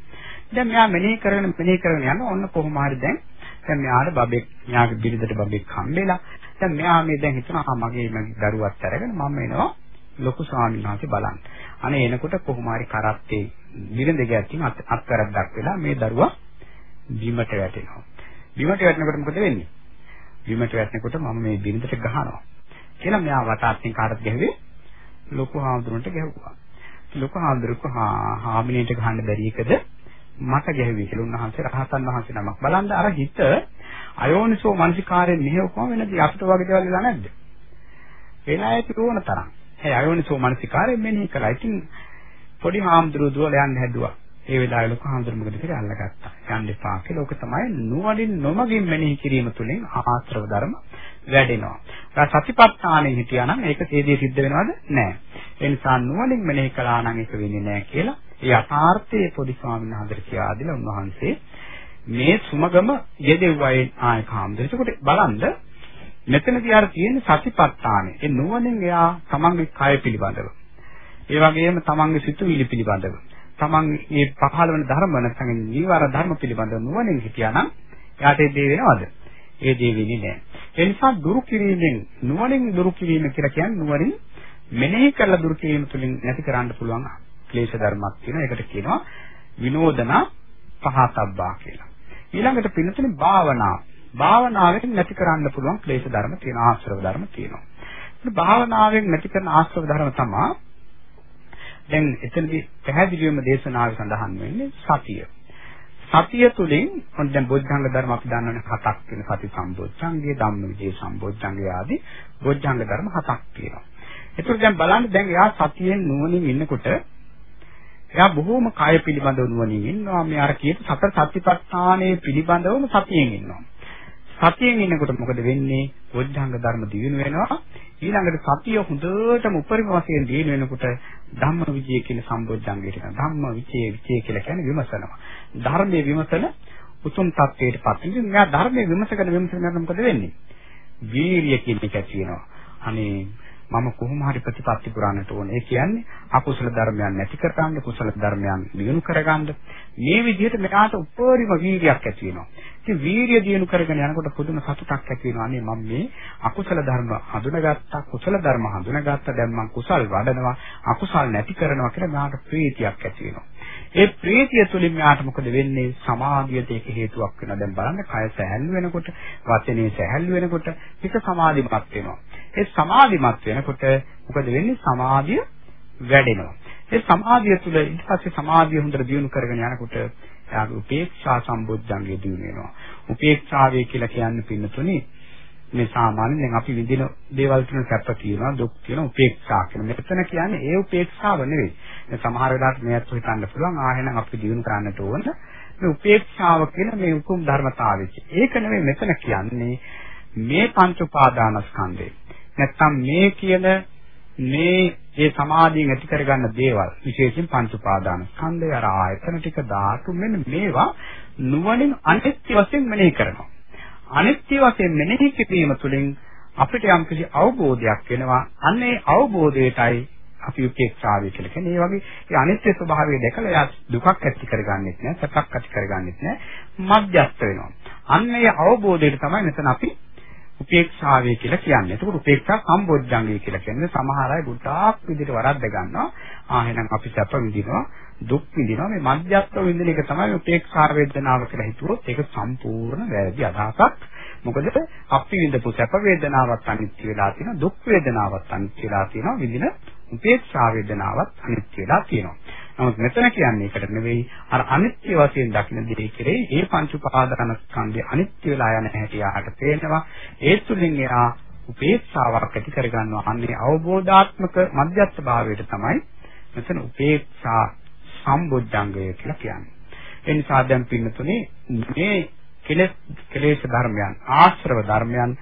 දැන් මෙයා මෙනෙහි කරගෙන මෙනෙහි කරගෙන යනවා. ඔන්න කොහොම හරි දැන් දැන් මෙයාට බබෙක් මෙයාගේ බිරිඳට බබෙක් හම්බෙලා දැන් මෙයා මේ දැන් හිතනවා මගේ මගේ දරුවත් අරගෙන මම එනවා ලොකු ස්වාමීන් වහන්සේ බලන්න. අනේ එනකොට කොහොම හරි කරත්තේ බිරිඳ ගැටින් අත්වැරද්දක් වෙලා මේ දරුවා බිමට වැටෙනවා. බිමට වැටෙනකොට මොකද වෙන්නේ? බිමට වැටෙනකොට මම මේ බිරිඳට ගහනවා. කියලා මෙයා වටාත්ෙන් කාටද ගැහුවේ? ලොකු හාමුදුරන්ට ගැහුවා. ලොකු හාමුදුරුවෝ හා හාමිනේට ගහන්න බැරි එකද මට ගැහුවේ කියලා උන්වහන්සේ රහතන් වහන්සේ නමක්. බලන්න අර හිත අයෝනිසෝ මනසිකාරයෙන් මෙහෙවකම වෙනදී අපිට වගේ දේවල් වෙලා නැද්ද? වෙලා ඇති ඕන තරම්. ඒ අයෝනිසෝ මනසිකාරයෙන් මෙනෙහි කළා. ඉතින් පොඩි හාමුදුරුවෝ දුවලා යන්න හැදුවා. ඒ වෙලාවේ ලොකු හාමුදුරුවෝ මොකද කරේ අල්ලගත්තා. යන්න එපා කියලා. ඕක තමයි නුවණින් නොමගින් මෙනෙහි කිරීම තුළින් ආශ්‍රව ධර්ම වැඩෙනවා. ඒ සතිපට්ඨානෙ හිටියා නම් ඒක තේදී සිද්ධ වෙනවද? නැහැ. ඒ නිසා නුවණින් මෙනෙහි කළා නම් ඒක වෙන්නේ නැහැ කියලා. ඒ අපාර්ථයේ පොඩි ස්වාමීන් වහන්සේ කියා දීලා උන්වහන්සේ මේ සුමගම යෙදෙව්වයි ආයක හාමුදුරුවෝ. ඒකට බලන්න මෙතනදී අර තියෙන සතිපට්ඨානෙ. ඒ නුවණින් එයා තමන්ගේ කය පිළිබඳව. ඒ වගේම තමන්ගේ සිතුවිලි පිළිබඳව. තමන් මේ පහළ වෙන ධර්ම නැත්නම් නීවර ධර්ම පිළිබඳව නුවණින් හිටියානම් එයාට ඒ දේ වෙනවද? ඒ දේ වෙන්නේ නැහැ. ඒ නිසා දුරු කිරීමෙන් නුවණින් දුරු කිරීම කියලා කියන්නේ නුවණින් මෙනෙහි කරලා දුරු කිරීම තුළින් නැති කරන්න පුළුවන් ක්ලේශ ධර්මයක් තියෙනවා. ඒකට කියනවා විනෝදන පහතබ්බා කියලා. ඊළඟට පින්නතුනේ භාවනා. භාවනාවෙන් නැති කරන්න පුළුවන් ක්ලේශ ධර්ම තියෙන ආශ්‍රව ධර්ම තියෙනවා. භාවනාවෙන් නැති කරන ආශ්‍රව ධර්ම තමයි දැන් එතනදී පැහැදිලිවම දේශනාවේ සඳහන් වෙන්නේ සතිය. සතිය තුළින් මොන් දැන් බොද්ධංග ධර්ම අපි දන්නවනේ හතක් වෙන සති සම්බොච්චංගය, ධම්මවිජේ සම්බොච්චංගය ආදී බොද්ධංග ධර්ම හතක් තියෙනවා. ඒතර දැන් බලන්න දැන් එයා සතියෙන් නුවණින් ඉන්නකොට එයා බොහෝම කය පිළිබඳව නුවණින් ඉන්නවා. මේ අර කියපු සතර සතිපට්ඨානයේ පිළිබඳවම සතියෙන් ඉන්නවා. සතියෙන් ඉන්නකොට මොකද වෙන්නේ? බොද්ධංග ධර්ම දිනු වෙනවා. ඊළඟට සතිය හොඳටම උපරිම වශයෙන් දිනු වෙනකොට ධම්ම විජය කියන සම්බොජ්ජංගයට යනවා. ධම්ම විචේ විචේ කියලා කියන්නේ විමසනවා. ධර්මයේ විමසන උතුම් තත්වයට පත් වෙනවා. ඉතින් මෙයා ධර්මයේ විමසගෙන විමසගෙන මොකද වෙන්නේ? වීරිය කියන එක තියෙනවා. අනේ මම කොහොම හරි ප්‍රතිපත්ති පුරන්නට ඕනේ. ඒ කියන්නේ අකුසල ධර්මයන් නැති කරගන්න, කුසල ධර්මයන් දිනු කරගන්න. මේ විදිහට මෙයාට උපරිම වීර්යයක් ඇති වෙනවා. ඉතින් වීර්ය දිනු කරගෙන යනකොට පුදුම සතුටක් ඇති වෙනවා. අනේ මම මේ අකුසල ධර්ම හඳුනාගත්තා, කුසල ධර්ම හඳුනාගත්තා. දැන් මම කුසල් වඩනවා, අකුසල් නැති කරනවා කියලා මෙයාට ප්‍රීතියක් ඇති වෙනවා. ඒ ප්‍රීතිය තුළින් මෙයාට මොකද වෙන්නේ? සමාධියට ඒක හේතුවක් වෙනවා. දැන් බලන්න කය සැහැල්ලු වෙනකොට, වචනේ සැහැල්ලු වෙනකොට හිත සමාධිමත් වෙනවා. ඒ සමාධිමත් වෙනකොට මොකද වෙන්නේ? සමාධිය වැඩෙනවා. ඒ සමාධිය තුළ ඊට පස්සේ සමාධිය හොඳට දියුණු කරගෙන යනකොට එයාගේ උපේක්ෂා සම්බොද්ධංගේ දියුණු වෙනවා. උපේක්ෂාවේ කියලා කියන්නේ පින්නතුනේ මේ සාමාන්‍යයෙන් දැන් අපි විඳින දේවල් කියන සැප කියනවා දුක් කියන උපේක්ෂා කියන. මෙතන කියන්නේ ඒ උපේක්ෂාව නෙවෙයි. දැන් සමහර වෙලාවට මේත් හිතන්න පුළුවන් ආහෙනම් අපි දිනු කරන්නට ඕන. මේ උපේක්ෂාව කියන මේ උතුම් ධර්මතාවය. ඒක නෙවෙයි මෙතන කියන්නේ මේ පංච උපාදානස්කන්ධේ. නැත්තම් මේ කියන මේ ඒ සමාධියෙන් ඇති කරගන්න දේවල් විශේෂයෙන් පංච උපාදාන ස්කන්ධය අර ආයතන ටික ධාතු මෙන්න මේවා නුවණින් අනිත්‍ය වශයෙන් මෙනෙහි කරනවා අනිත්‍ය වශයෙන් මෙනෙහි කිරීම තුළින් අපිට යම්කිසි අවබෝධයක් වෙනවා අන්න ඒ අවබෝධයටයි අපි උපේක්ෂාවය කියලා කියන්නේ. ඒ වගේ ඒ අනිත්‍ය ස්වභාවය දැකලා එයා දුකක් ඇති කරගන්නෙත් නෑ, සැපක් ඇති කරගන්නෙත් නෑ, මධ්‍යස්ත වෙනවා. අන්න ඒ අවබෝධයට තමයි මෙතන අපි උපේක්ෂාවේ කියලා කියන්නේ. ඒකට උපේක්ෂා සම්බොජ්ජංගය කියලා කියන්නේ සමහර අය ගොඩාක් විදිහට වරද්ද ගන්නවා. ආ එහෙනම් අපි සැප විඳිනවා, දුක් විඳිනවා. මේ මධ්‍යස්ථ විඳින එක තමයි උපේක්ෂා වේදනාව කියලා හිතුවොත් ඒක සම්පූර්ණ වැරදි අදහසක්. මොකද අපි විඳපු සැප වේදනාවත් අනිත්‍ය වෙලා තියෙනවා, දුක් වේදනාවත් අනිත්‍ය වෙලා තියෙනවා, විඳින උපේක්ෂා වේදනාවත් අනිත්‍ය වෙලා තියෙනවා. නමුත් මෙතන කියන්නේ ඒකට නෙවෙයි අර අනිත්‍ය වශයෙන් දකින්න දේ කෙරේ ඒ පංච උපාදාන ස්කන්ධය අනිත්‍ය වෙලා යන හැටි ආහට පේනවා ඒ තුලින් එයා උපේක්ෂාවක් ඇති කරගන්නවා. අන්නේ අවබෝධාත්මක මධ්‍යස්ථ භාවයට තමයි මෙතන උපේක්ෂා සම්බොජ්ජංගය කියලා කියන්නේ. ඒ නිසා දැන් පින්නතුනේ මේ කෙලෙස් කෙලෙස් ධර්මයන් ආශ්‍රව ධර්මයන්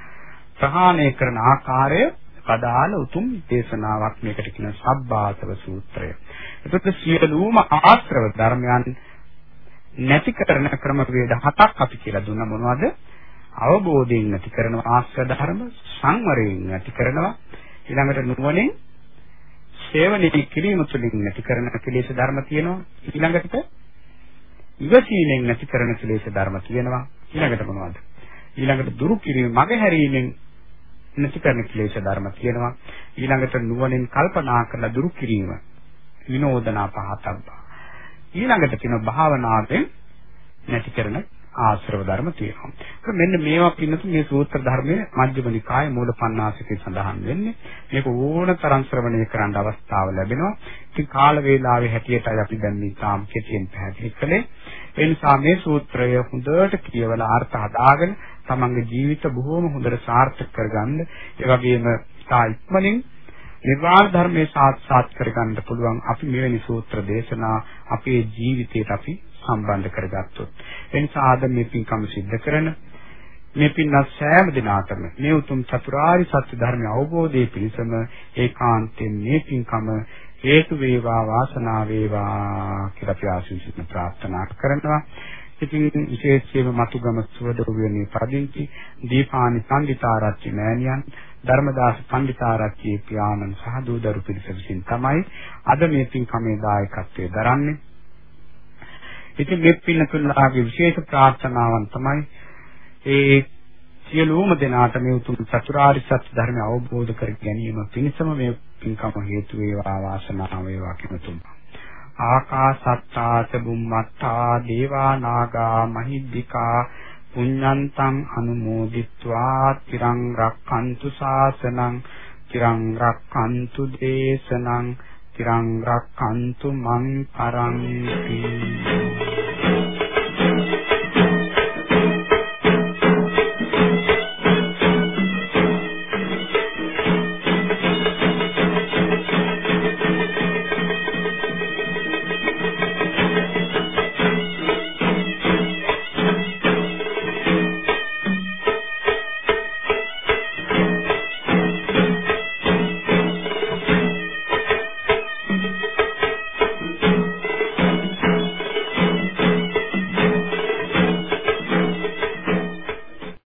ප්‍රහාණය කරන ආකාරය පදාල උතුම් දේශනාවක් මේකට කියන සබ්බාසව සූත්‍රය. එතකොට සියලුම ආශ්‍රව ධර්මයන් නැති කරන ක්‍රම වේද හතක් අපි කියලා දුන්න. මොනවද? අවබෝධයෙන් නැති කරන ආශ්‍රව ධර්ම සංවරයෙන් නැති කරනවා. ඊළඟට නුවණින් සේවනයේ කිරීම තුළින් නැති කරන කෙලෙස් ධර්ම තියෙනවා. ඊළඟට ඉවසීමෙන් නැති කරන කෙලෙස් ධර්ම තියෙනවා. ඊළඟට මොනවද? ඊළඟට දුරු කිරීම මගහැරීමෙන් නැති කරන ක්ලේශ ධර්ම තියෙනවා. ඊළඟට නුවණින් කල්පනා කරලා දුරු කිරීම. විනෝදනා පහතබ්බා ඊළඟට තියෙන භාවනාවෙන් නැති කරන ආශ්‍රව ධර්ම තියෙනවා. ඒක මෙන්න මේවා පින්නතු මේ සූත්‍ර ධර්මයේ මජ්ක්‍ධිම නිකායේ මූල පණ්ණාසිකේ සඳහන් වෙන්නේ. මේක ඕන තරම් ශ්‍රවණය කරන්න අවස්ථාව ලැබෙනවා. ඉතින් කාල වේලාවේ හැටියටයි අපි දැන් මේ තාම කෙටියෙන් පැහැදිලි කළේ. ඒ නිසා මේ සූත්‍රය හොඳට කියවලා අර්ථ හදාගෙන තමන්ගේ ජීවිත බොහෝම හොඳට සාර්ථක කරගන්න ඒ වගේම තා ඉක්මනින් නිර්වාණ ධර්මයේ සාක්ෂාත් කරගන්න පුළුවන් අපි මෙවැනි සූත්‍ර දේශනා අපේ ජීවිතයට අපි සම්බන්ධ කරගත්තොත්. එනිසා ආද මේ පින්කම සිද්ධ කරන මේ පින්වත් සෑම දිනාටම මේ උතුම් චතුරාර්ය සත්‍ය ධර්මය අවබෝධයේ පිණසම ඒකාන්තයෙන් මේ පින්කම හේතු වේවා වාසනාව වේවා කියලා අපි ආශිර්වාද ප්‍රාර්ථනා කරනවා. ඉතින් විශේෂයෙන්ම මතුගම සුවදෝවියනේ පදිංචි දීපානි සංගීතාරච්චි මෑණියන් ධර්මදාස පණ්ඩිතාරච්චි පියාණන් සහ දූදරු පිරිස විසින් තමයි අද මේ පින්කමේ දායකත්වයේ දරන්නේ. ඉතින් මේ පින්නතුල්ලාගේ විශේෂ ප්‍රාර්ථනාවන් තමයි ඒ සියලුම දෙනාට මේ උතුම් චතුරාර්ය සත්‍ය ධර්මය අවබෝධ කර ගැනීම පිණිසම මේ පින්කම හේතු වේවා වාසනාව වේවා කියන තුමා. ආකාසත්තාච බුම්මත්තා දේවා නාග මහිද්దికා පුඤ්ඤන්තං අනුමෝදිත්වා තිරං රක්ඛන්තු ශාසනං තිරං රක්ඛන්තු දේශනං තිරං රක්ඛන්තු මං පරන්ති